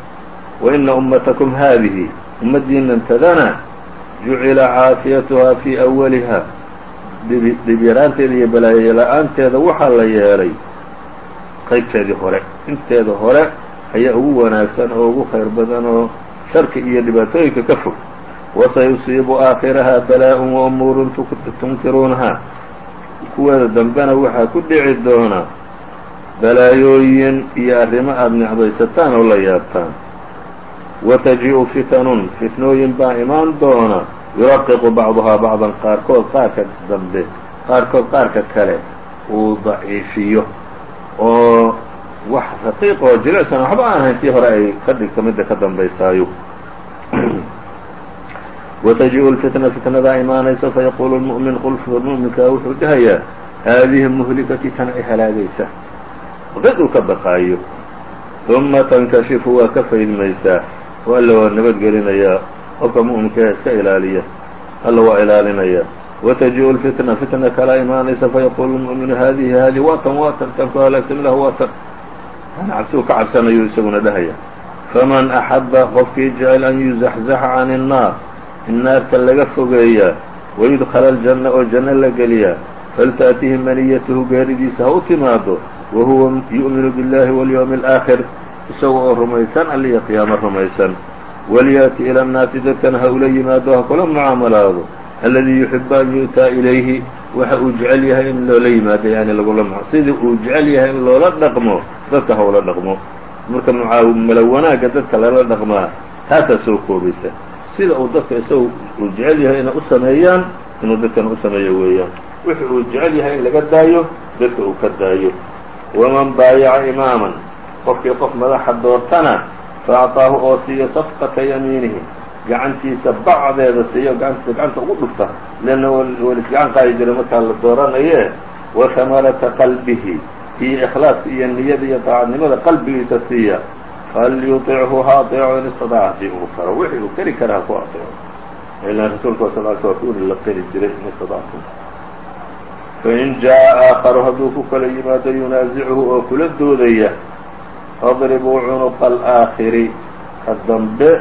Waina ummatakum haadihi ummaddiinan tadana jucila caafiyatuhaa fii awaliha dhibyaraanteeda iyo balaayo la'aanteeda waxaa la yeelay qaybteedii hore. Inteeda hore ayaa ugu wanaagsan oo ugu khayr badan oo sharka iyo dhibaatooyinka ka fog. Wasayusiibu aakhiraha balaa-un wa umuurun tunkiruunahaa kuweeda dambena waxaa ku dhici doona balaayooyin iyo arrimo aada necbaysataan oo la yaabtaan. Wataji-u fitanun fitnooyin baa imaan doona. Yuraqiqu bacduhaa bacdan qaarkood qaarka dambe qaarkood qaarka kale uu daciifiyo. Oo wax raqiiq oo jilicsan waxba aan ahayn tii hore ay ka dhigto midda ka dambaysaayo wataji-u lfitna fitnadaa imaanaysa fayaquulu lmu'min qulfka mu'minkaa wuxuu dhahayaa haadihi muhlikati tan ay halaagaysa qid uu ka baqaayo uma tankashifu waa ka faydmaysaa oo alla waa nabadgelinayaa qofka mu'minka ee iska ilaaliya alla waa ilaalinaya wataji-u lfitna fitna kala imaanaysa fayaquulu lmu'minu haadihi haadihi waa tan waa tan tan ku halaagsan ilah waa tan yani cabsi uu ka cabsanayo isaguna dhahaya faman axaba qofkii jecel an yuzaxzaxa can الnaar in naarta laga fogeeyaa wayudkhala aljanna oo janno la geliyaa faltaأtihi maniyatuhu geeridiisa ha u timaado wa huwa yu'minu biاllahi walyawmi alaakhir isaga oo rumaysan alliya qiyaamo rumaysan walyaati ila annaasi dadkan ha ula yimaado ha kula mucaamalaado alladii yuxibu an yu'taa ilayhi waxa uu jecel yahay in loola yimaado yani lagula sidii uu jecel yahay in loola dhaqmo dadka ha ula dhaqmo marka mucaamalo wanaagga dadka lala dhaqmaa taasaa soo koobaysa sida uu dadka isagu uu jecel yahay inay u sameeyaan inuu dadkan u sameeyo weeyaan wixii uu jecel yahay in laga daayo dadka uu ka daayo waman baayaca imaaman qofkii qof madaxa doortana faacطaahu oo siiyo safqata yamiinihi gacantiisa bacdeeda siiyo gacantiisa gacanta ugu dhufta leanna walis gacan qaadi jiray markaa la dooranaye wa hamarata qalbihi iyo ikhlaaska iyo niyada iyo daacadnimada qalbigiisa siiya falyuطichu ha aطeeco in istadaca hadii uu karo wixii uu keri kara ha ku aطeeco ilan rasuulka sal l sl kuuni la qeri jiray in istadactum fain jaaءa aakharu hadduu ku kala yimaado yunaasichu oo kula doodaya fadribuu cunuqa alaakhiri ka dambe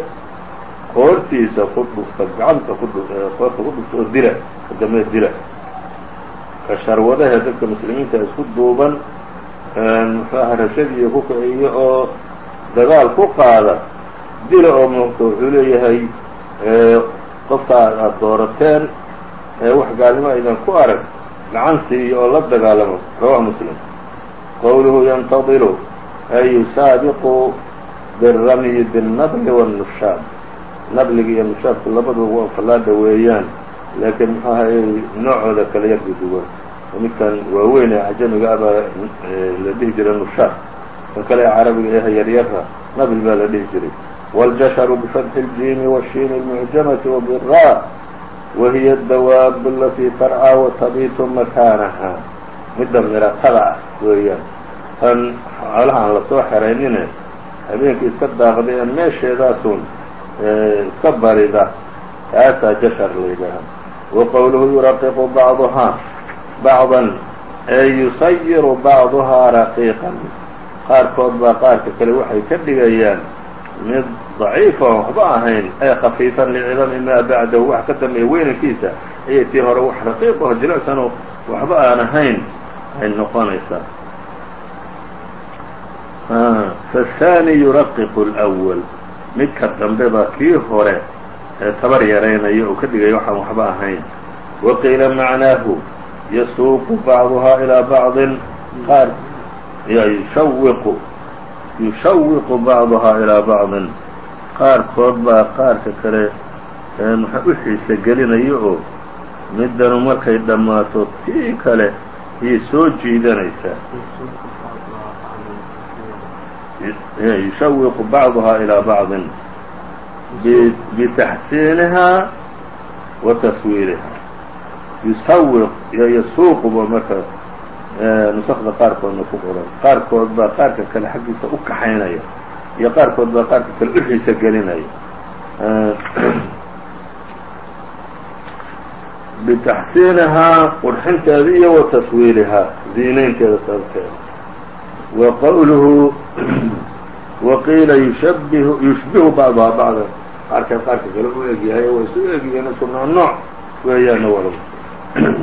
qoortiisa ku dhufta gacanta qoorta ku dhufta oo dila ka dambe dila ka sharwadahe dadka muslimiinta isku duuban muxuu aha rashadiiyo ku kiciyo oo dagaal ku qaada dila oo mta wuxuu leeyahay qofka aada doorateen wax gaalnimo aydan ku arag gacan siiyo oo la dagaalamo rawaه muslim qowluhu yantadilu ay yusaabiqu biالramyi bالnabli والnushaab nabliga iyo nushaabku labaduba waa fallaadha weeyaan laakiin muxuu ahay noocooda kala yarka duwan midkan waaweyn ee cajamiga ah baa la dhihi jiray nushaab kan kale ee carabiga ehe yaryara nabl baa la dhihi jiray wاljasharu bifatxi اljiimi wالshiini الmucjamati wbira wahiy الdawaab alatii tarcaa watabitu makaanaha midda miratada ah weeyaan tan xoolaha aan la soo xeraynine habeenkii iska daaqday ee meesheedaasun iska barida taasaa jashar la yidhaaha waqowluhu yuraqiqu bacduhaa bacdan ee yusayiru bacduhaa raqiiqan qaarkood baa qaarka kale waxay ka dhigayaan mid daciifa oon waxba ahayn ee khafiifan licidami maa bacdahu wax ka dambeeya weynankiisa ayay tii hore wax raqiiq oo jilicsanoo waxba aan ahayn ay noqonaysaa faالثaanي yuraqiqu اlأwal midka dambe baa kii hore ee tabar yaraynaya oo ka dhigaya waxaan waxba ahayn waqiila macnaahu yasuuqu bacduhaa ilىa bacضin qaar yushawiqu yushawiqu bacduhaa ilىa bacضin qaarkood baa qaarka kale u xiisa gelinaya oo midanu markay dhammaato tii kale ayay soo jiidanaysaa yushawiqu bacduhaa ilىa bacضin bitaxsiinihaa wa taswiirihaa. Yusawiq iyo yasuuquba marka nusakda qaarkoodna ku qoran. Qaarkood baa qaarka kale xaggiisa u kaxaynaya iyo qaarkood baa qaarka kale u xiisa gelinaya bitaxsiinihaa qurxinteeda iyo wa taswiirihaa ziinaynteeda sababteeda wa qawluhu waqiila yushabihu yushbihu bacduhaa bacdan qaarkaa qaarka kale u egyahay waa isu egyihiin isku nooc nooc weeyaana walow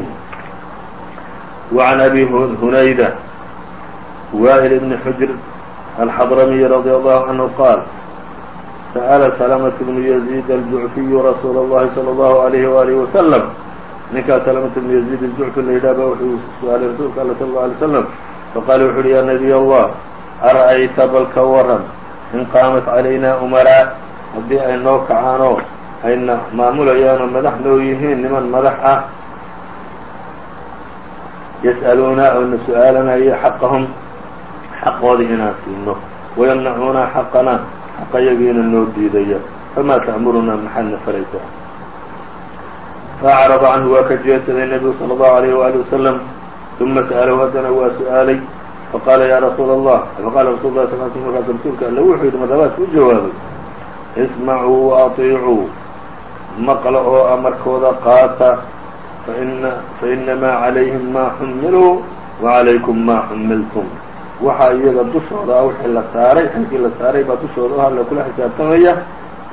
wacan abi hunayda waa'il ibni xujr الحضرمي رضي الله عنه qاaل سأل سلمة بن يزيد الجعفي رsuuل الlhi صلى الله عليه وآله وسلم ninkaa سلمة بن يزيد الجعفي la yidhah ba wuxuu su-aalay rasuulka all صلى الله عليه وسلم faqاla wuxu uhi ya نبي الله أرأyta bal ka waran in qاamat عalayna أمراء haddii ay noo kacaanoo ayna maamulayaanoo madax noo yihiin niman madax ah yas'aluuna oona su-aalanaya xaqahum xaqoodii inaan siino. Wayamnacuuna xaqana xaqayagiina noo diidaya. Famaa ta'murunaa maxaadna faraysaa faacrada canhu waa ka jeedsaday nebigu sala allahu alayh waali wasalam uma sa'alahu haddana waa su'aalay. Faqaala yaa rasuula allah faqala rasul lah sal sl markaas rasuulka alle wuxuu yidhi marlabaadka u jawaabay. Ismacuu wa atiicuu maqla oo amarkooda qaata. Fainamaa calayhim maa xumiluu wacalaykum maa xumiltum waxaa iyaga dushooda ah wixii la saaray xilkii la saaray baa dushooda ah la kula xisaabtamaya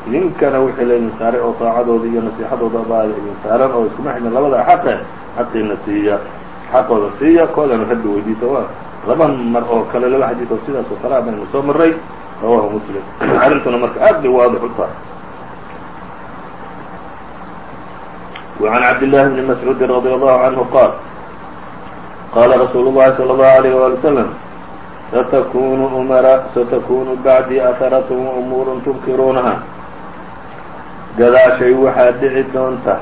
idinkana wixii laydin saaray oo taacadooda iyo nasiixadooda baa idin saaran oo iskuma xidhin labada xaqe xaqiina siiya xaqooda siiya koodana rabbi weydiisa waa laba mar oo kale laba xadiid oo sidaas oo kale a baynu soo maray rawahu muslim arrintuna marka aad bay waadix u tahay وعن عبد الله بن مسعوud رضي الله عنه qاaل qاla رsuuل الlahi صلى الله عليه ولي وسلم satakunu bacdii aharatun waumuurun tunkiruunaha gadaashay waxaa dhici doonta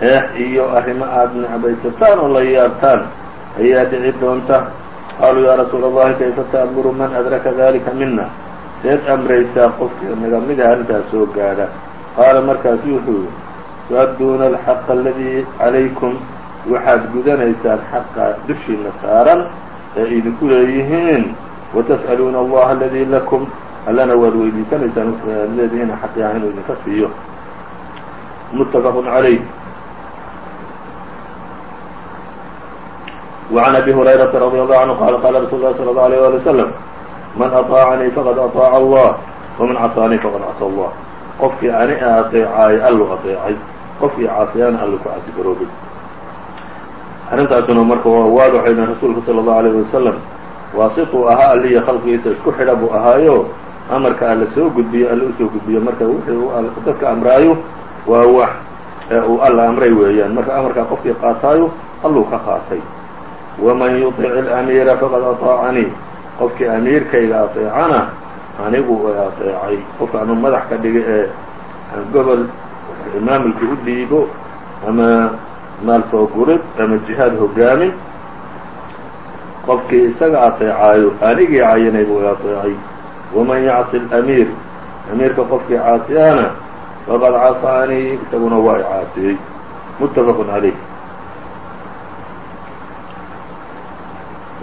eex iyo arrimo aad necbaysataan oo la yaabtaan ayaa dhici doonta qaaluu yaa rasuul allahi kayfa taamuru man adraka dalika mina seed amraysaa qofka naga mid arrintaas soo gaadha qaala markaas wuxuu yihi tu-adduuna alxaqa aladii calaykum waxaad gudanaysaan xaqa dushiina saaran ee idinku leeyihiin watas'aluuna allaha aladii lakum allana waad weydiisanaysaan ad leedihiin xaqi ah inuu idinka siiyo muttafaqun calayh وعn أbي هuريرaةa رضي الله عنه qال qاla رsuل الlh صلى الله عليه ولي وسلم man أطاacnii faqad أطاaca الله وman caصاanii faqad casى الله qofkii ani aطeecaay allu aطeecay qofkii caasiyaana allu ku casigaroobay arrintaasuna marka waa waadaxayna rasuulku salى الlaه عalيه wasalam waasituu ahaa alliya khalqigiisa isku xidha buu ahaayo amarka alla soo gudbiyo alla usoo gudbiyo marka wixii dadka amraayo waa wax ee uu alla amray weeyaan marka amarkaa qofkii qaataayo alluu ka qaatay waman yuطic اlamiira faqad aطaacanii qofkii amiirkayga aطeecana anigu aطeecay qofka anu madax ka dhiga ee gobol maamulka u dhiibo ama maal soo gurid ama jihaad hogaamin qofkii isaga aطeecaayo anigii cayanay buu aطeecay waman yacصi اlamiir amiirka qofkii caasiyana faqad casaanii isaguna waa i caasiyey mutafaq عalayh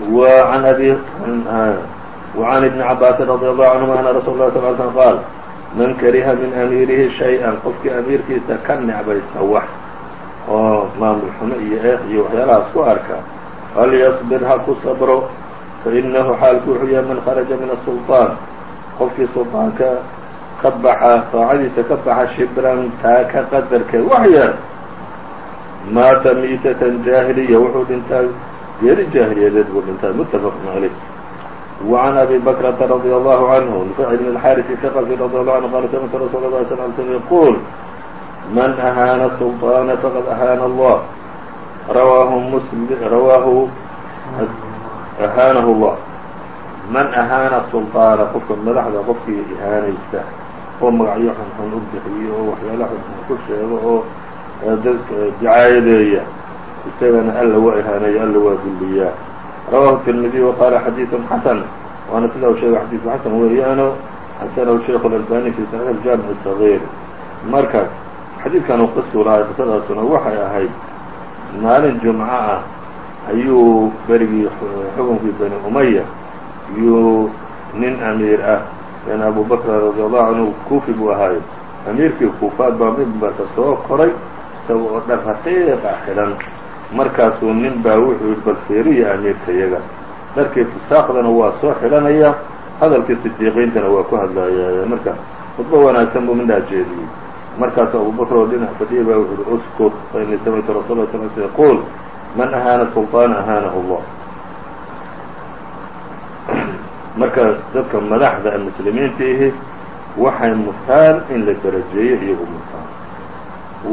وعn أbي وعn iبن cabاasi رضي الله عنهma أن رsuل الله صل ل sلم qاal man kariha min amiirihi شhayئa qofkii amiirkiisa ka necbaysta wax oo maamul xumo iyo eex iyo waxyaalahaas ku arka falyصbir ha ku sabro faإnahu xaalku wuxuu yahay man kharaجa min السulطاan qofkii sulطaanka ka baxa طaacadiisa ka baxa shibran taaka qadarkeed wax yar maata miitة jaahiliya wuxuu dhintaa geeri jaahiliyadeed buu dhintay mutafaq عalيh وعn أbي بكرة رضي الله عنه نفع بن الحارث الثقفي رضي الله عنه قال سمعت رsuل الله صلى اه عليه وسلم يقول من أهاaن السلطان فقد أهاaن الله رwاه مسلم رwاه أهاaنه الله من أهاaنa السلطاaن qofka madaxda qofkii ihaanaysta oo magacyo xunxun u bixiyo oo waxyaala xunxun ku sheego oo dadka dicaayadeeya isagana alla waa ihaaneeya alla waa dulliyaa rawahu التirmidي وqala xadيiث xasn waana sida u sheegay xadiiثku xasan weeyaano xasanahu sheikh الألbani fi saxiix الjaamiع الصغيr marka xadiidkanu qisu lahay qisadaasuna waxay ahayd maalin jumco ah ayuu berigii xukunkii bani umaya yuu nin amiir ah n abu bakr radi allahu canhu kuufi buu ahaayo. Amiirkii kuufaad baa mimbarka soo koray isaga oo dhar raqiiqa xidhan markaasuu nin baa wuxuu yihi bal feeriya amiirka yaga dharkii fusaaqdana waa soo xidhanaya hadalkii sidiiqiintana waa ku hadlaya marka khudbo wanaagsan buu midhaa jeediyey markaasu abubakr oo dhinac fadhiyay baa wuxu uhi uskut fainii samictu rasul l sl yaquul man ahaana sulطaana ahaanahu allah marka dadka madaxda ee muslimiinta ihi waxay mutaan in la darajeeyo iyagu mutaan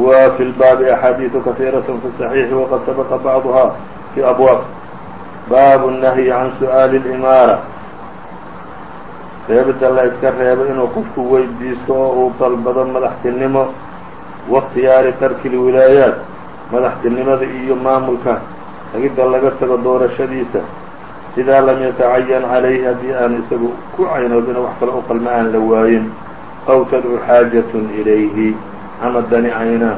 wa fi lbaabi axaadiiثu kahiiraة fi صaxiixi waqad sabaqa bacduha fi abwaab baabu الnahyi can su'aali اlimaara reebidda la iska reebo inuu qofku weydiisto oo uu dalbado madaxtinimo waاkhtiyaari tarki اlwilaayaat madaxtinimada iyo maamulka. Tagidda laga tago doorashadiisa. Idaa lam yatacayan calayhi haddii aan isagu ku caynoobina wax kale u qalma aan la waayin. Aw tadcu xaajatun ilayhi. Ama dani ayna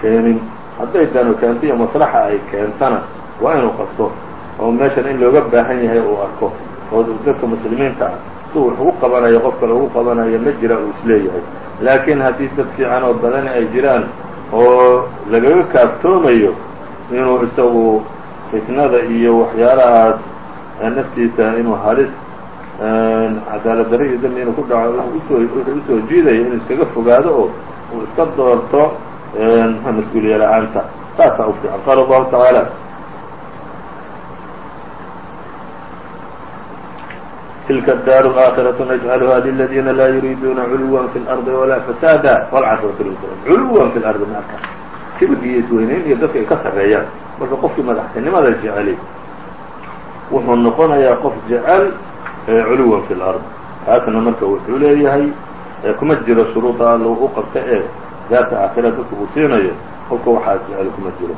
keenin. Hadday danu keento iyo maslaxa ay keentana waa inuu qasto oo meeshan in looga baahan yahay uu arko. Oo dadka muslimiinta ah si wax ugu qabanayo qof kale ugu qabanayo ma jira uu is leeyahay. Laakiin haddii dad fiican oo badani ay jiraan oo lagaga kaaftoomayo inuu isagu fitnada iyo waxyaalahaas naftiisa inuu halis cadaalad darro iyo dembi inuu ku dhaco u soo wuxuu u soo jiidaya inuu iskaga fogaado oo uu iska doorto mas'uuliye la'aanta. Saasaa u fiican. Qaala allahu tacaala tilka الdاr الآkخرaة نجعlha للذيina laa yuriiduuna culوا في الأرضi وlaa فساada والcصرة culوا في الأرضi marka kibirka iyo isweyneyn iyo dadka ay ka sareeyaan marka qofkii madaxtinimada jeceli wuxuu noqonayaa qof jecel culuwan fi اlأrض kaasna marka wuxuu leeyahay kuma jiro shuruuda all u qabta ee daarta aakhira dadka uu siinayo qofka waxaas jecel kuma jiro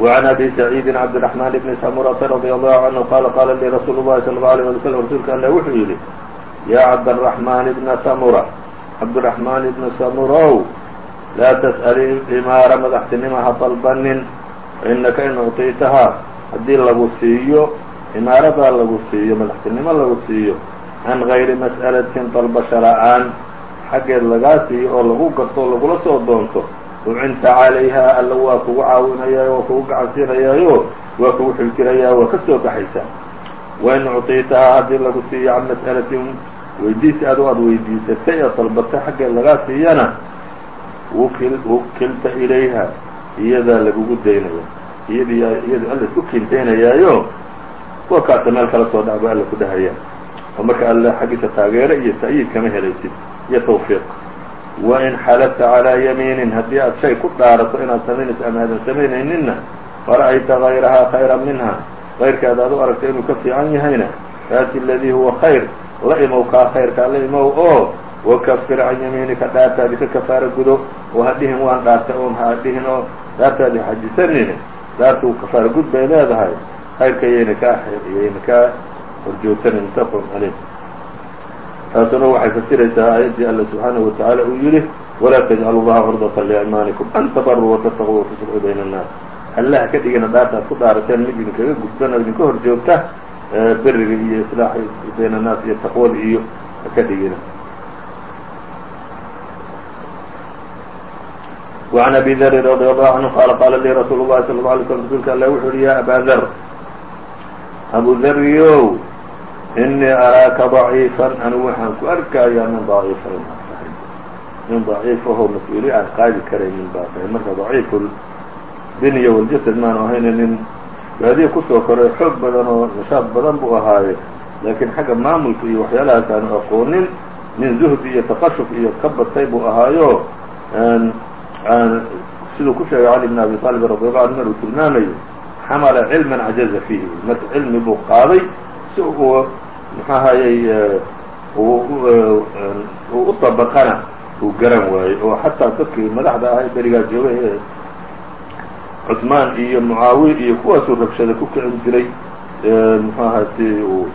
وعن أbي سعيid cبدالرحمن بن سمرة رضي الله عنه qال qاla lii رsuuل الlahi صلى الله عليه ولي وسلم rasuulka alle wuxuu yidhi yا cبدالرحمن بن سمرة cبدالرحمن بن سمrow laa تسأل imaara madaxtinima ha dalbanin fainaka in uطiitahaa haddii lagu siiyo imaaradaa lagu siiyo madaxtinimo lagu siiyo can غayri masأalatin dalbasha la-aan xaggeed lagaa siiyo oo lagu garto o lagula soo doonto ucinta calayha alla waa kugu caawinayaa waa kugu gacansiinayaayo waa kugu xilkirayaa waa ka soo baxaysaa wain uciitahaa haddii lagu siiyo can mas'alatin weydiisi adoo aada weydiisatay ee dalbatay xaggeed lagaa siiyana wukilta ilayha iyadaa lagugu daynaya iyad iyadu alla isku kintaynayaayo wa kaasa meel kala soo dhacba alla ku dhahaya oo marka alla xaggiisa taageero iyo ta'yiid kama helaysid iyo tawfiiq wain xalafta calىa yamiinin haddii aad shay ku dhaarato inaad samaynayso ama aadan samaynayninna fara'ayta غayrahaa khayra minha kayrkaada aad u aragta inuu ka fiican yahayna faati aladii huwa khayr la imow kaa khayrkaa la imow oo wakafir can yamiinika dhaartaadi ka kafaaro gudo oo ha dhihin waan dhaartay oon ha dhihin oo dhaartaadi xajisanin dhaartu kafaaro gud bay leedahay khayrka yayna kaa yayna kaa horjoogsanin mutafaqun caleyh taasuna waxay fasiraysaa aayaddii alla subxaanahu watacaala uu yidhi walaa tajcalu llaha curdata liaymaanikum an tabaruu watataquu watuslxuu bayna annaas allaha ka dhigina dhaarta ad ku dhaarateen mid idinkaga gudban oo idinka hor joogta beriga iyo islaaxa bayna annaas iyo taqwada iyo haka dhigina وعn أbي dr رضي الله عnه qال qاla lii rasuul الlahi صلى الله عليه sلم rasuulka alle wuxu uhi ya abا dr abu dryow inii araaka daciifan anigu waxaan ku arkayaa nin daciifa inaad tahay nin daciifaho mas'uuli aan qaadi karaynin baad tahay marka daciifu dunya waljasad maanu ahayne nin gaadiya ku soo koray xoog badan oo nishaad badan buu ahaaye. Laakiin xagga maamulka iyo waxyaalahaas aanu aqoonin nin zuhdi iyo taqashuf iyo ka batay buu ahaayo. Siduu ku sheegay cali bn abi aalib radiallahu anu maruu tilmaamayo xamala cilman cajaza fiihi. Marka cilmi buu qaaday si uu muxuu eh, eh, uu u dabaqana uu garan waayey oo xataa dadkii madaxda ahay berigaa joogay ee cuثmaan iyo mucaawiya iyo kuwaasuu rabshada ku kicin jiray eh, muxuu ahaa si uu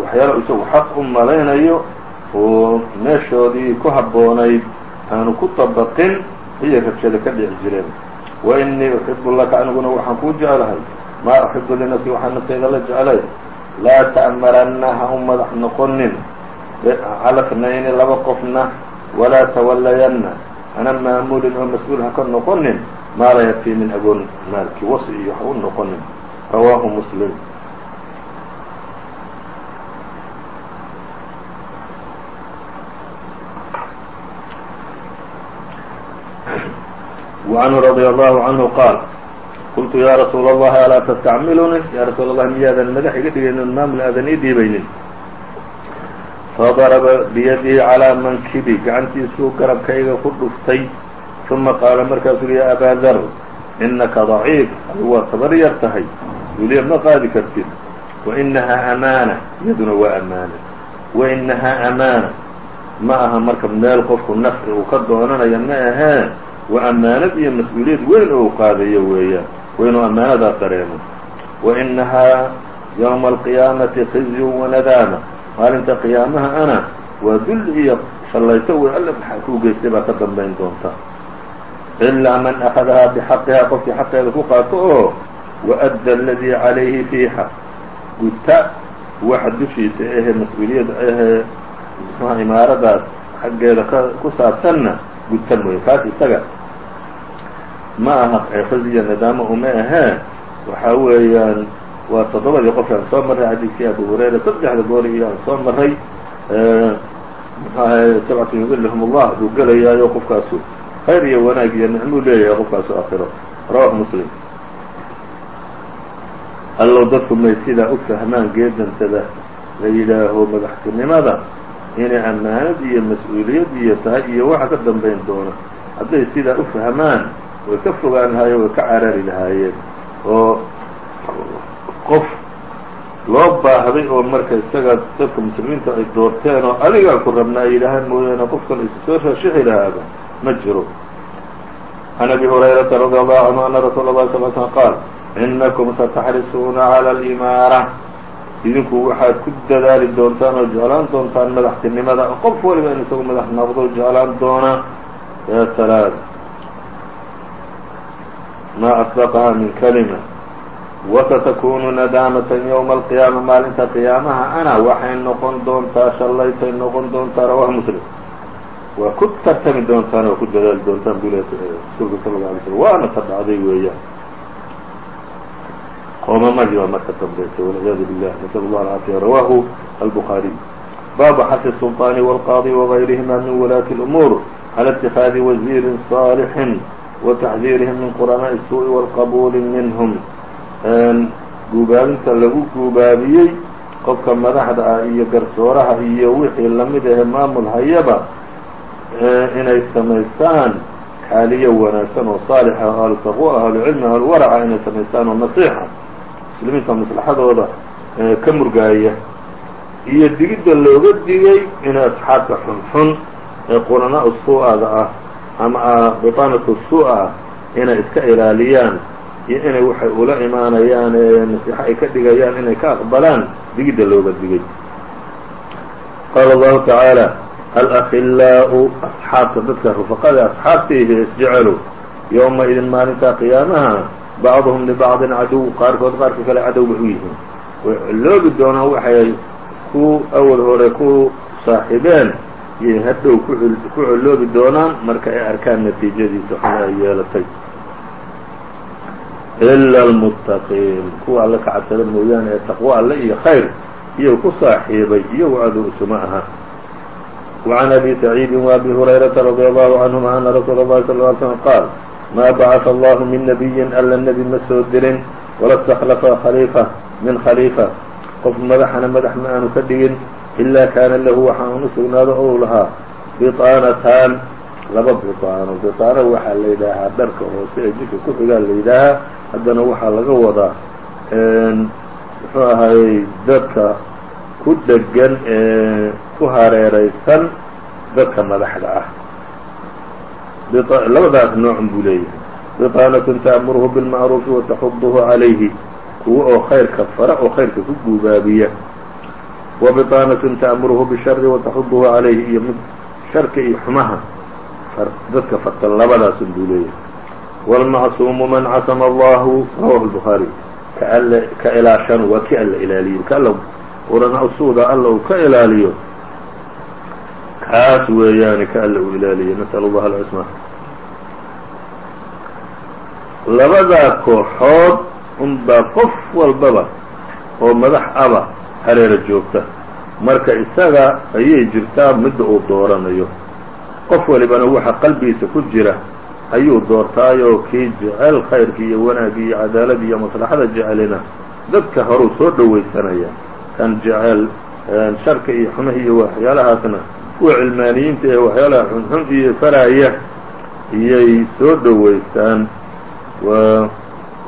waxyaala isagu xaq u malaynayo oo meeshoodii ku habboonayd aanu ku dabaqin ayay rabshada ka dhici jireen. Wa inii uxibu laka aniguna waxaan kuu jeclahay maa uxibu linafsi waxaan naftayda la jeclay laa تأmrana ha u madax noqonin calى اثنayni laba qofna walaa twalayana hana maamulin oo mas-uul ha ka noqonin maa la yakfii min agoon maalkii wasi iyo ha u noqonin rawaahu mslim وعنه رضي الله عنه قال qultu yaa rasuul allahi alaa tastacmiluni yaa rasuul allahi miyaadan madax iga dhigaynin maamul aadan ii dhiibaynin? Fadaraba biyadii calaa mankibi gacantiisuu garabkayga ku dhuftay. Uma qaala markaasuu ui yaa abaa dar inaka daciif adigu waa tabar yar tahay. Yuliya ma qaadi kartid. Wainahaa amaana iyaduna waa amaana. Wainahaa amaana ma aha marka meel qofku nafci uu ka doonanaya ma ahee waa amaanad iyo mas'uuliyad weyn oo u qaadayo weeyaan waa inuu ammaanadaa dareemo wainahaa ywma alqiyaamati khizyun wanadaama maalinta qiyaamaha ana waa dul iyo shallayto wey alle maxaa kuu geystay baa ka dambayn doonta ilaa man akadahaa bixaqihaa qofkii xaqeeda ku qaato oo waadda aladii calayhi fiiha guta waxa dushiisa ahee mas'uuliyadda ahee mxuha imaaradaas xaggeeda ku saabsanna gutan mooye kaas isaga ma aha khizya nadaamo uma ahee waxaa weeyaan waa toddobadii qofki aan soo marray xadiidkii abu hurayra saddexda goori iyo aan soo marray mxuahay sabcatu yudilhum allah buu gelayaayo qofkaasu khayr iyo wanaag iyo nicmuu leeyahay qofkaasu akhiro rawahu muslim. Allow dadku may sidaa u fahmaan geedantada la yidhaaho madaxtinimada inay ammaanad iyo mas'uuliyad iyo tahay iyo waxa ka dambayn doona. Hadday sidaa u fahmaan way ka fogaan lahaayeen way ka carari lahaayeen oo qof loo baahday oo marka isaga dadka muslimiinta ay doorteen oo adigaa ku rabna ay yidhaahaan mooyaane qof kale isu soo raashixi lahaaba ma jiro. Can abi hurayrata radi allahu canhu ana rasuula اlahi sal l slm qaal inakum sataxrisuuna calى alimaara. Idinku waxaad ku dadaali doontaan oo jeclaan doontaan madaxtinimada qof waliba in isagu madax noqdo jeclaan doona ya salaad ma asbaqaha min kalima wasatakunu nadaamatan ywma alqiyaama maalinta qiyaamaha ana waxay noqon doontaa shallaytay noqon doontaa rawahu muslim waa ku tartami doontaan oo ku dadaali doontaan buu le rasuulku sala la alay slm waana ta dhacday weeyaan qoomamadii baa marka dambaysay walciyaadu billah nasal allah alcaafiya rawahu albuخaariy baabu xasi الsulطaani wاlqaadi wagayrihima min wulaati اlumuur cala اtikaadi wasiirin صaalixin wataxdiirihim min quranaaءi الsuuءi wاlqabuuli minhm guubaabinta lagu guubaabiyey qofka madaxda ah iyo garsooraha iyo wixii lamid ahe maamul hayaba inay samaystaan xaaliyo wanaagsan oo saalixa ahlu taqwa ahlucilmi ahlwaraca inay samaystaan oo nasiixa muslimiinta maslaxadooda ka murgaaya iyo digidda looga digay inay asxaabta xunxun ee quranaa suu-ada ah ama biطaanatu suu-a inay iska ilaaliyaan iyo inay waxay ula imaanayaan ee nasiixo ay ka dhigayaan inay ka aqbalaan digidda looga digay. Qaala allahu tacaala alakhilaau asxaabta dadka rufaqada asxaabtayda isjecelu yowma idin maalintaa qiyaamaha bacduhum libacdin caduw qaarkood qaarka kale cadow bay u yihiin. Way coloobi doonaan waxay ku awal hore ku saaxibeen iyo hadhow ku coloobi doonaan marka ay arkaan natiijadiisa xuna ay yeelatay ila almuttaqiin kuwa alle ka cabsada mooyaane ee taqwo alle iyo khayr iyagu ku saaxiibay iyagu cadow isuma aha وعn أbي سعيidi وأbي هريرaةa رضي الله عنهma أنa رsuuل الlahi صلى اه علي سلم qاal ma bacث الlah min نبiyi alla nebi ma soo dirin wala اsتklفa khليفة min khليفة qof madaxana madax ma aanu ka dhigin إila kaana lahu waxa unu sugnaado ou lahaa biطaanataan laba biطaano biطaano waxaa la yidhaahaa dharka hoose ee jidka ku xigaa la yidhaahaa haddana waxaa laga wadaa muxuu ahaayey dadka ku dhegan ee ku hareeraysan dadka madaxda ah labadaas noocun buu leeyahay biطaanatun ta'muruhu biاlmacruufi wataxuduhu calayhi kuwa oo khayrka fara oo khayrka ku guubaabiya wa biطaanatun ta'muruhu bishari wataxuduhu calayhi iyo mid sharka iyo xumaha dadka fartan labadaasun buu leeyahay wاlmacsuumu man casama allahu rawahu الbukhaarي ka ilaashanu waa ki alla ilaaliyo ka alla urana usuuda alla uu ka ilaaliyo kaas weeyaani ka alla uu ilaaliyo nasأl اllah alcusma labadaa kooxood unbaa qof walbaba oo madax aba hareera joogta. Marka isaga ayay jirtaa midda uu dooranayo. Qof walibana waxa qalbigiisa ku jira ayuu doortaayoo kii jecel khayrkii iyo wanaaggii iyo cadaaladii iyo maslaxada jecelina. Dadka horuu soo dhowaysanaya kan jecel sharka iyo xunahi iyo waxyaalahaasna kuwa cilmaaniyiinta ee waxyaalaha xunxun iyo faraaya iyay soo dhowaysaan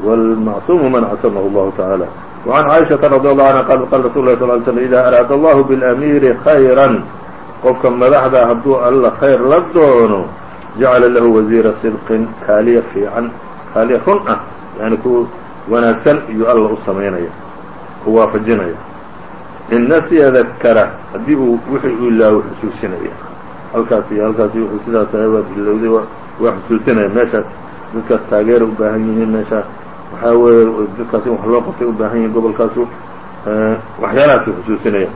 wاlmacsuumu man casamahu اllahu tacaala وعn caaishaةa radي allahu anha qal qala rasul lah sl ly slm ida araada allahu bاlamiiri khayra qofka madaxda hadduu alla khayr la doono jacala lahu wasiira sidqin kaaliya fiican kaaliya run ah yani ku wanaagsan iyo alla u samaynaya u waafajinaya in nasiya dakara haddii uu wixii u ilaawo xusuusinaya halkaas iyo halkaas wuxuu sidaas ahay waa bilowday waa xusuusinaya meeshaas dadkaas taageera u baahan yihiin meeshaas waxaa weeye dadkaas in wax loo qabtay u baahan yihiin gobolkaasu waxyaalahaasuu xusuusinaya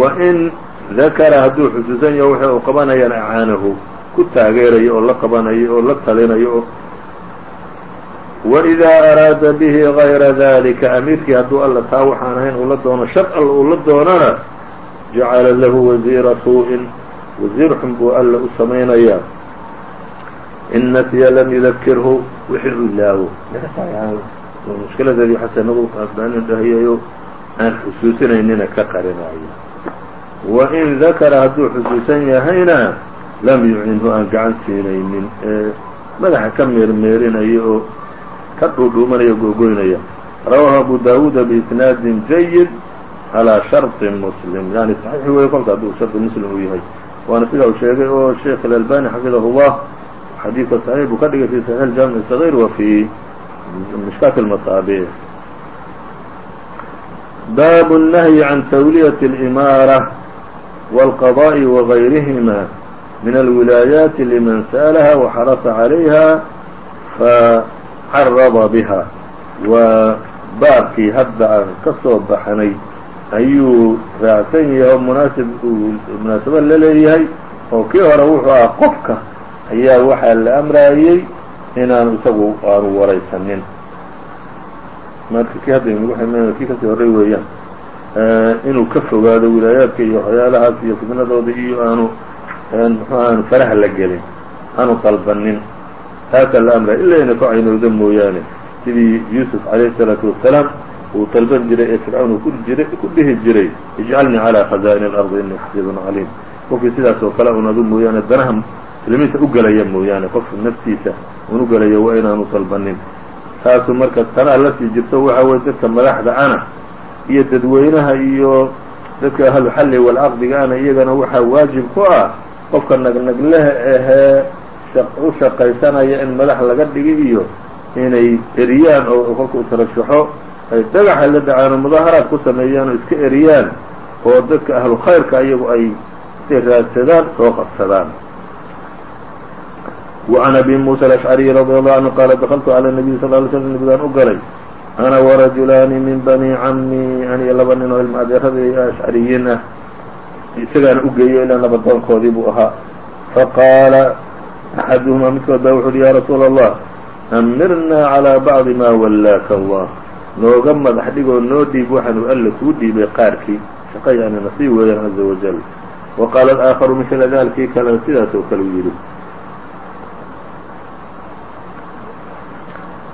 wa in dakara hadduu xusuusan yaho waxa uu qabanayaan acaanahu ku taageerayo oo la qabanayo oo la talinayo oo wإidaa araada bihi غayra dalika amiirkii hadduu alla taa waxaan ahayn uu la doono shar alla uu la doonana jacala lahu wasiira suu-in wasiir xun buu alla u samaynayaa in nasiya lam yudakirhu wixii u ilaawo mushkiladeedii xasanagu baanin dhahiyayo aan xusuusinaynina ka qarinayo wain dakara hadduu xusuusan yahayna lam yucinhu aan gacan siinaynin ee madaxa ka meermeerinayo oo ka dhuudhuumanaya googoynaya rawaahu abu daawuuda biisnaadin jayid calىa sharطi muslim yani saxiix weeye kolka hadduu shardi muslim uu yahay waana sida uu sheegay oo sheekh اlalbani xafidahu اllah xadiidka saxiix buu ka dhigay fi saxiix اjaamic الصغيr wa fi mishkaat اlmasaabiix bab الnahyi can tawliyaة اlimaarة wاlqضاء وغayrihima min alwilaayaati liman sa'laha وxarasa عalayha facarada biha waa baabkii hadda aan ka soo baxnay ayuu raacsan yahay oo munaasib uu munaasabo la leeyahay oo kii hore wuxuu ah qofka ayaa waxaa la amraayey inaanu isagu aanu waraysanin. Marka hadda inagu xirnayno kii ka sii horey weeyaan inuu ka fogaado wilaayaadka iyo waxyaalahaas iyo fitnadooda iyo aanu muxuha aanu faraha la gelin aanu qalbanin. Taasaa la amraya ilaa ina ku mooyaane. Sidii yuusuf calayhi isalaatu wassalaam uu dalban jiray ee fircawn uu ku jiray ku dhihi jiray ijcalnii calaa khazaa'in اlardi inii xafiidun caliim. Qofkii sidaas oo kale un adu mooyaane danaha muslimiinta u mooyaane qof naftiisa un u waa inaanu dalbanin taasu marka tanaa la sii jirto waxa weye dadka madaxda ana iyo dadweynaha iyo dadka ahlu xalli walcaqdiga ana iyagana waxaa waajib ku ah qofka nagnagleha ahee u shaqaysanaya in madax laga dhigi iyo inay eriyaan oo kolkuu tarashaxo ay dhagaxa la dhacaan oo mudaaharaad ku sameeyaan oo iska eriyaan oo dadka ahlu khayrka iyagu ay raadsadaan soo qabsadaan وعn أbي موسى الأشعري رضي الله عنه qال dkltu عlى النبي صلى اه علي sلم نبgaan u galay أna وraجuلaani min bني cmي aniyo laba nin oo ilma adeeradii أشcariyiin ah isagaana u geeyo ilaa nabadoonkoodii buu ahaa faqاala أxaduهmaa midkood ba wuxu uhi ya rasuul الlah أmirna عalى bعضi ma wlaaka الlah nooga madax dhigoo noo dhiib waxaanu alla kuu dhiibay qaarkii shaqo yani nasiib weeyaan عaزa وaجل وqاala الآakharu mثla dalkii kale sidaas oo kale u yidhi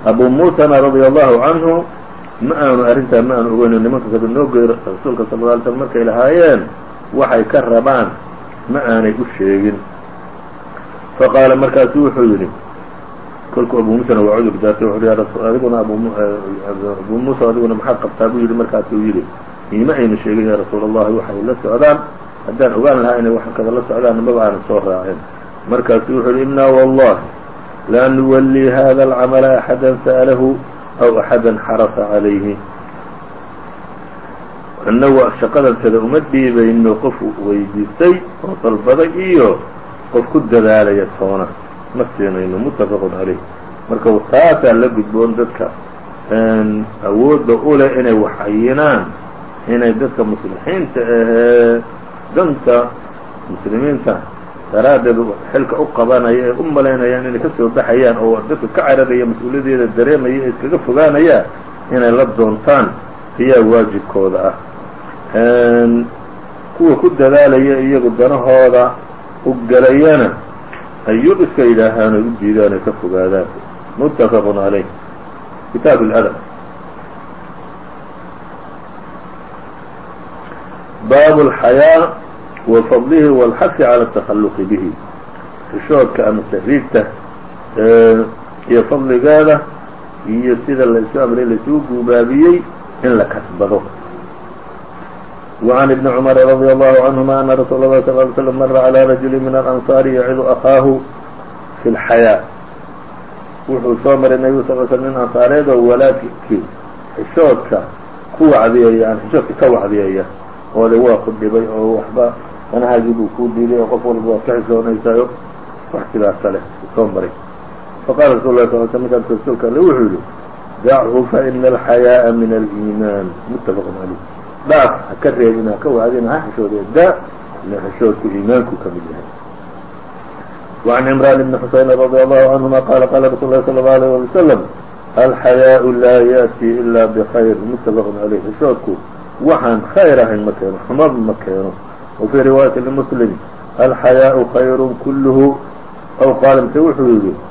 abu muusana radia allahu canhu ma aanu arrintaa ma aanu ogeyno nimanka kada noo geey rasuulka sal lla alay slm markay lahaayeen waxay ka rabaan ma aanay u sheegin. Faqaala markaasu wuxuu yidhi kolkuu abu muusana waa cudur daartay wuxu hi adiguna abu muusa adiguna maxaad qabtaa? Buu yidhi markaasuu yidhi iima aynu sheegin ya rasuul allahi waxay la socdaan. Haddaan ogaan lahaa inay wax kada la socdaan maba aanan soo raacin. Markaasuu wuxuu yihi inaa wallahi la nuwallii hada alcamala axada sa'lahu aw axada xarasa calayhi annagu shaqadankada uma dhiibayno qof weydiistay oo dalbaday iyo qof ku dadaalaya toona ma siinayno muttafaqun calayh marka taasaa la gudboon dadka awoodda u leh inay wax cayinaan inay dadka muslixiinta ahee danta muslimiinta daraaddeed xilka u qabanaya ee u malaynayaan inay ka soo baxayaan oo dadka ka cararaya mas'uuliyadeeda dareemaya ee iskaga fogaanayaan inay la doontaan ayaa waajibkooda ah. Kuwa ku dadaalaya iyagu danahooda u galayana ayuu iska yidhaahaan oy u diidaan oy ka fogaadaan. Muttafaqun calayh kitaab اladab baabu اlxayaa wa fadlihi wاlxasi calى الtakhaluqi bihi xishoodka ama tahriibta iyo fadligeeda iyo sida laysu amray laysugu guubaabiyey in la kasbado وعن ابن cمر رضي الله عنهma أن رsuل الله صلى اه علي سلم mر على رجل من الأنصار يعd أخاaه في الحyاء wuxuu soo maray نبgu صل sل nin ansaareed oo walaadkii xishoodka ku wacdiyaya an xishoodka ka wacdiyaya oo le waa ku dhibay oo waxba danahaagii buu kuu diiday oo qof walba waad ka xishoonaysayo wax sidaasa leh soo maray faqala رsul ه صل sl markaas rasuulka alle wuxuu yihi dachu faإna الحyاءa min الإيمان متfq عalيه dhaaf ha ka reebin ha ka wacdin ha xishooda daa ila xishoodku iimaanku ka mid yahay وعن عمrان بن حuسين رضي الله عنهma qال qال رsuل الlh صلى الله عليه ولي وسلم الحyاء laa yأتي إlا بخyر متfq عalيه xishoodku waxaan khayr ahayn ma keeno xumad ma keeno وفي رواية لمسلم الحياء خير كله أو qاaل mse wuxuu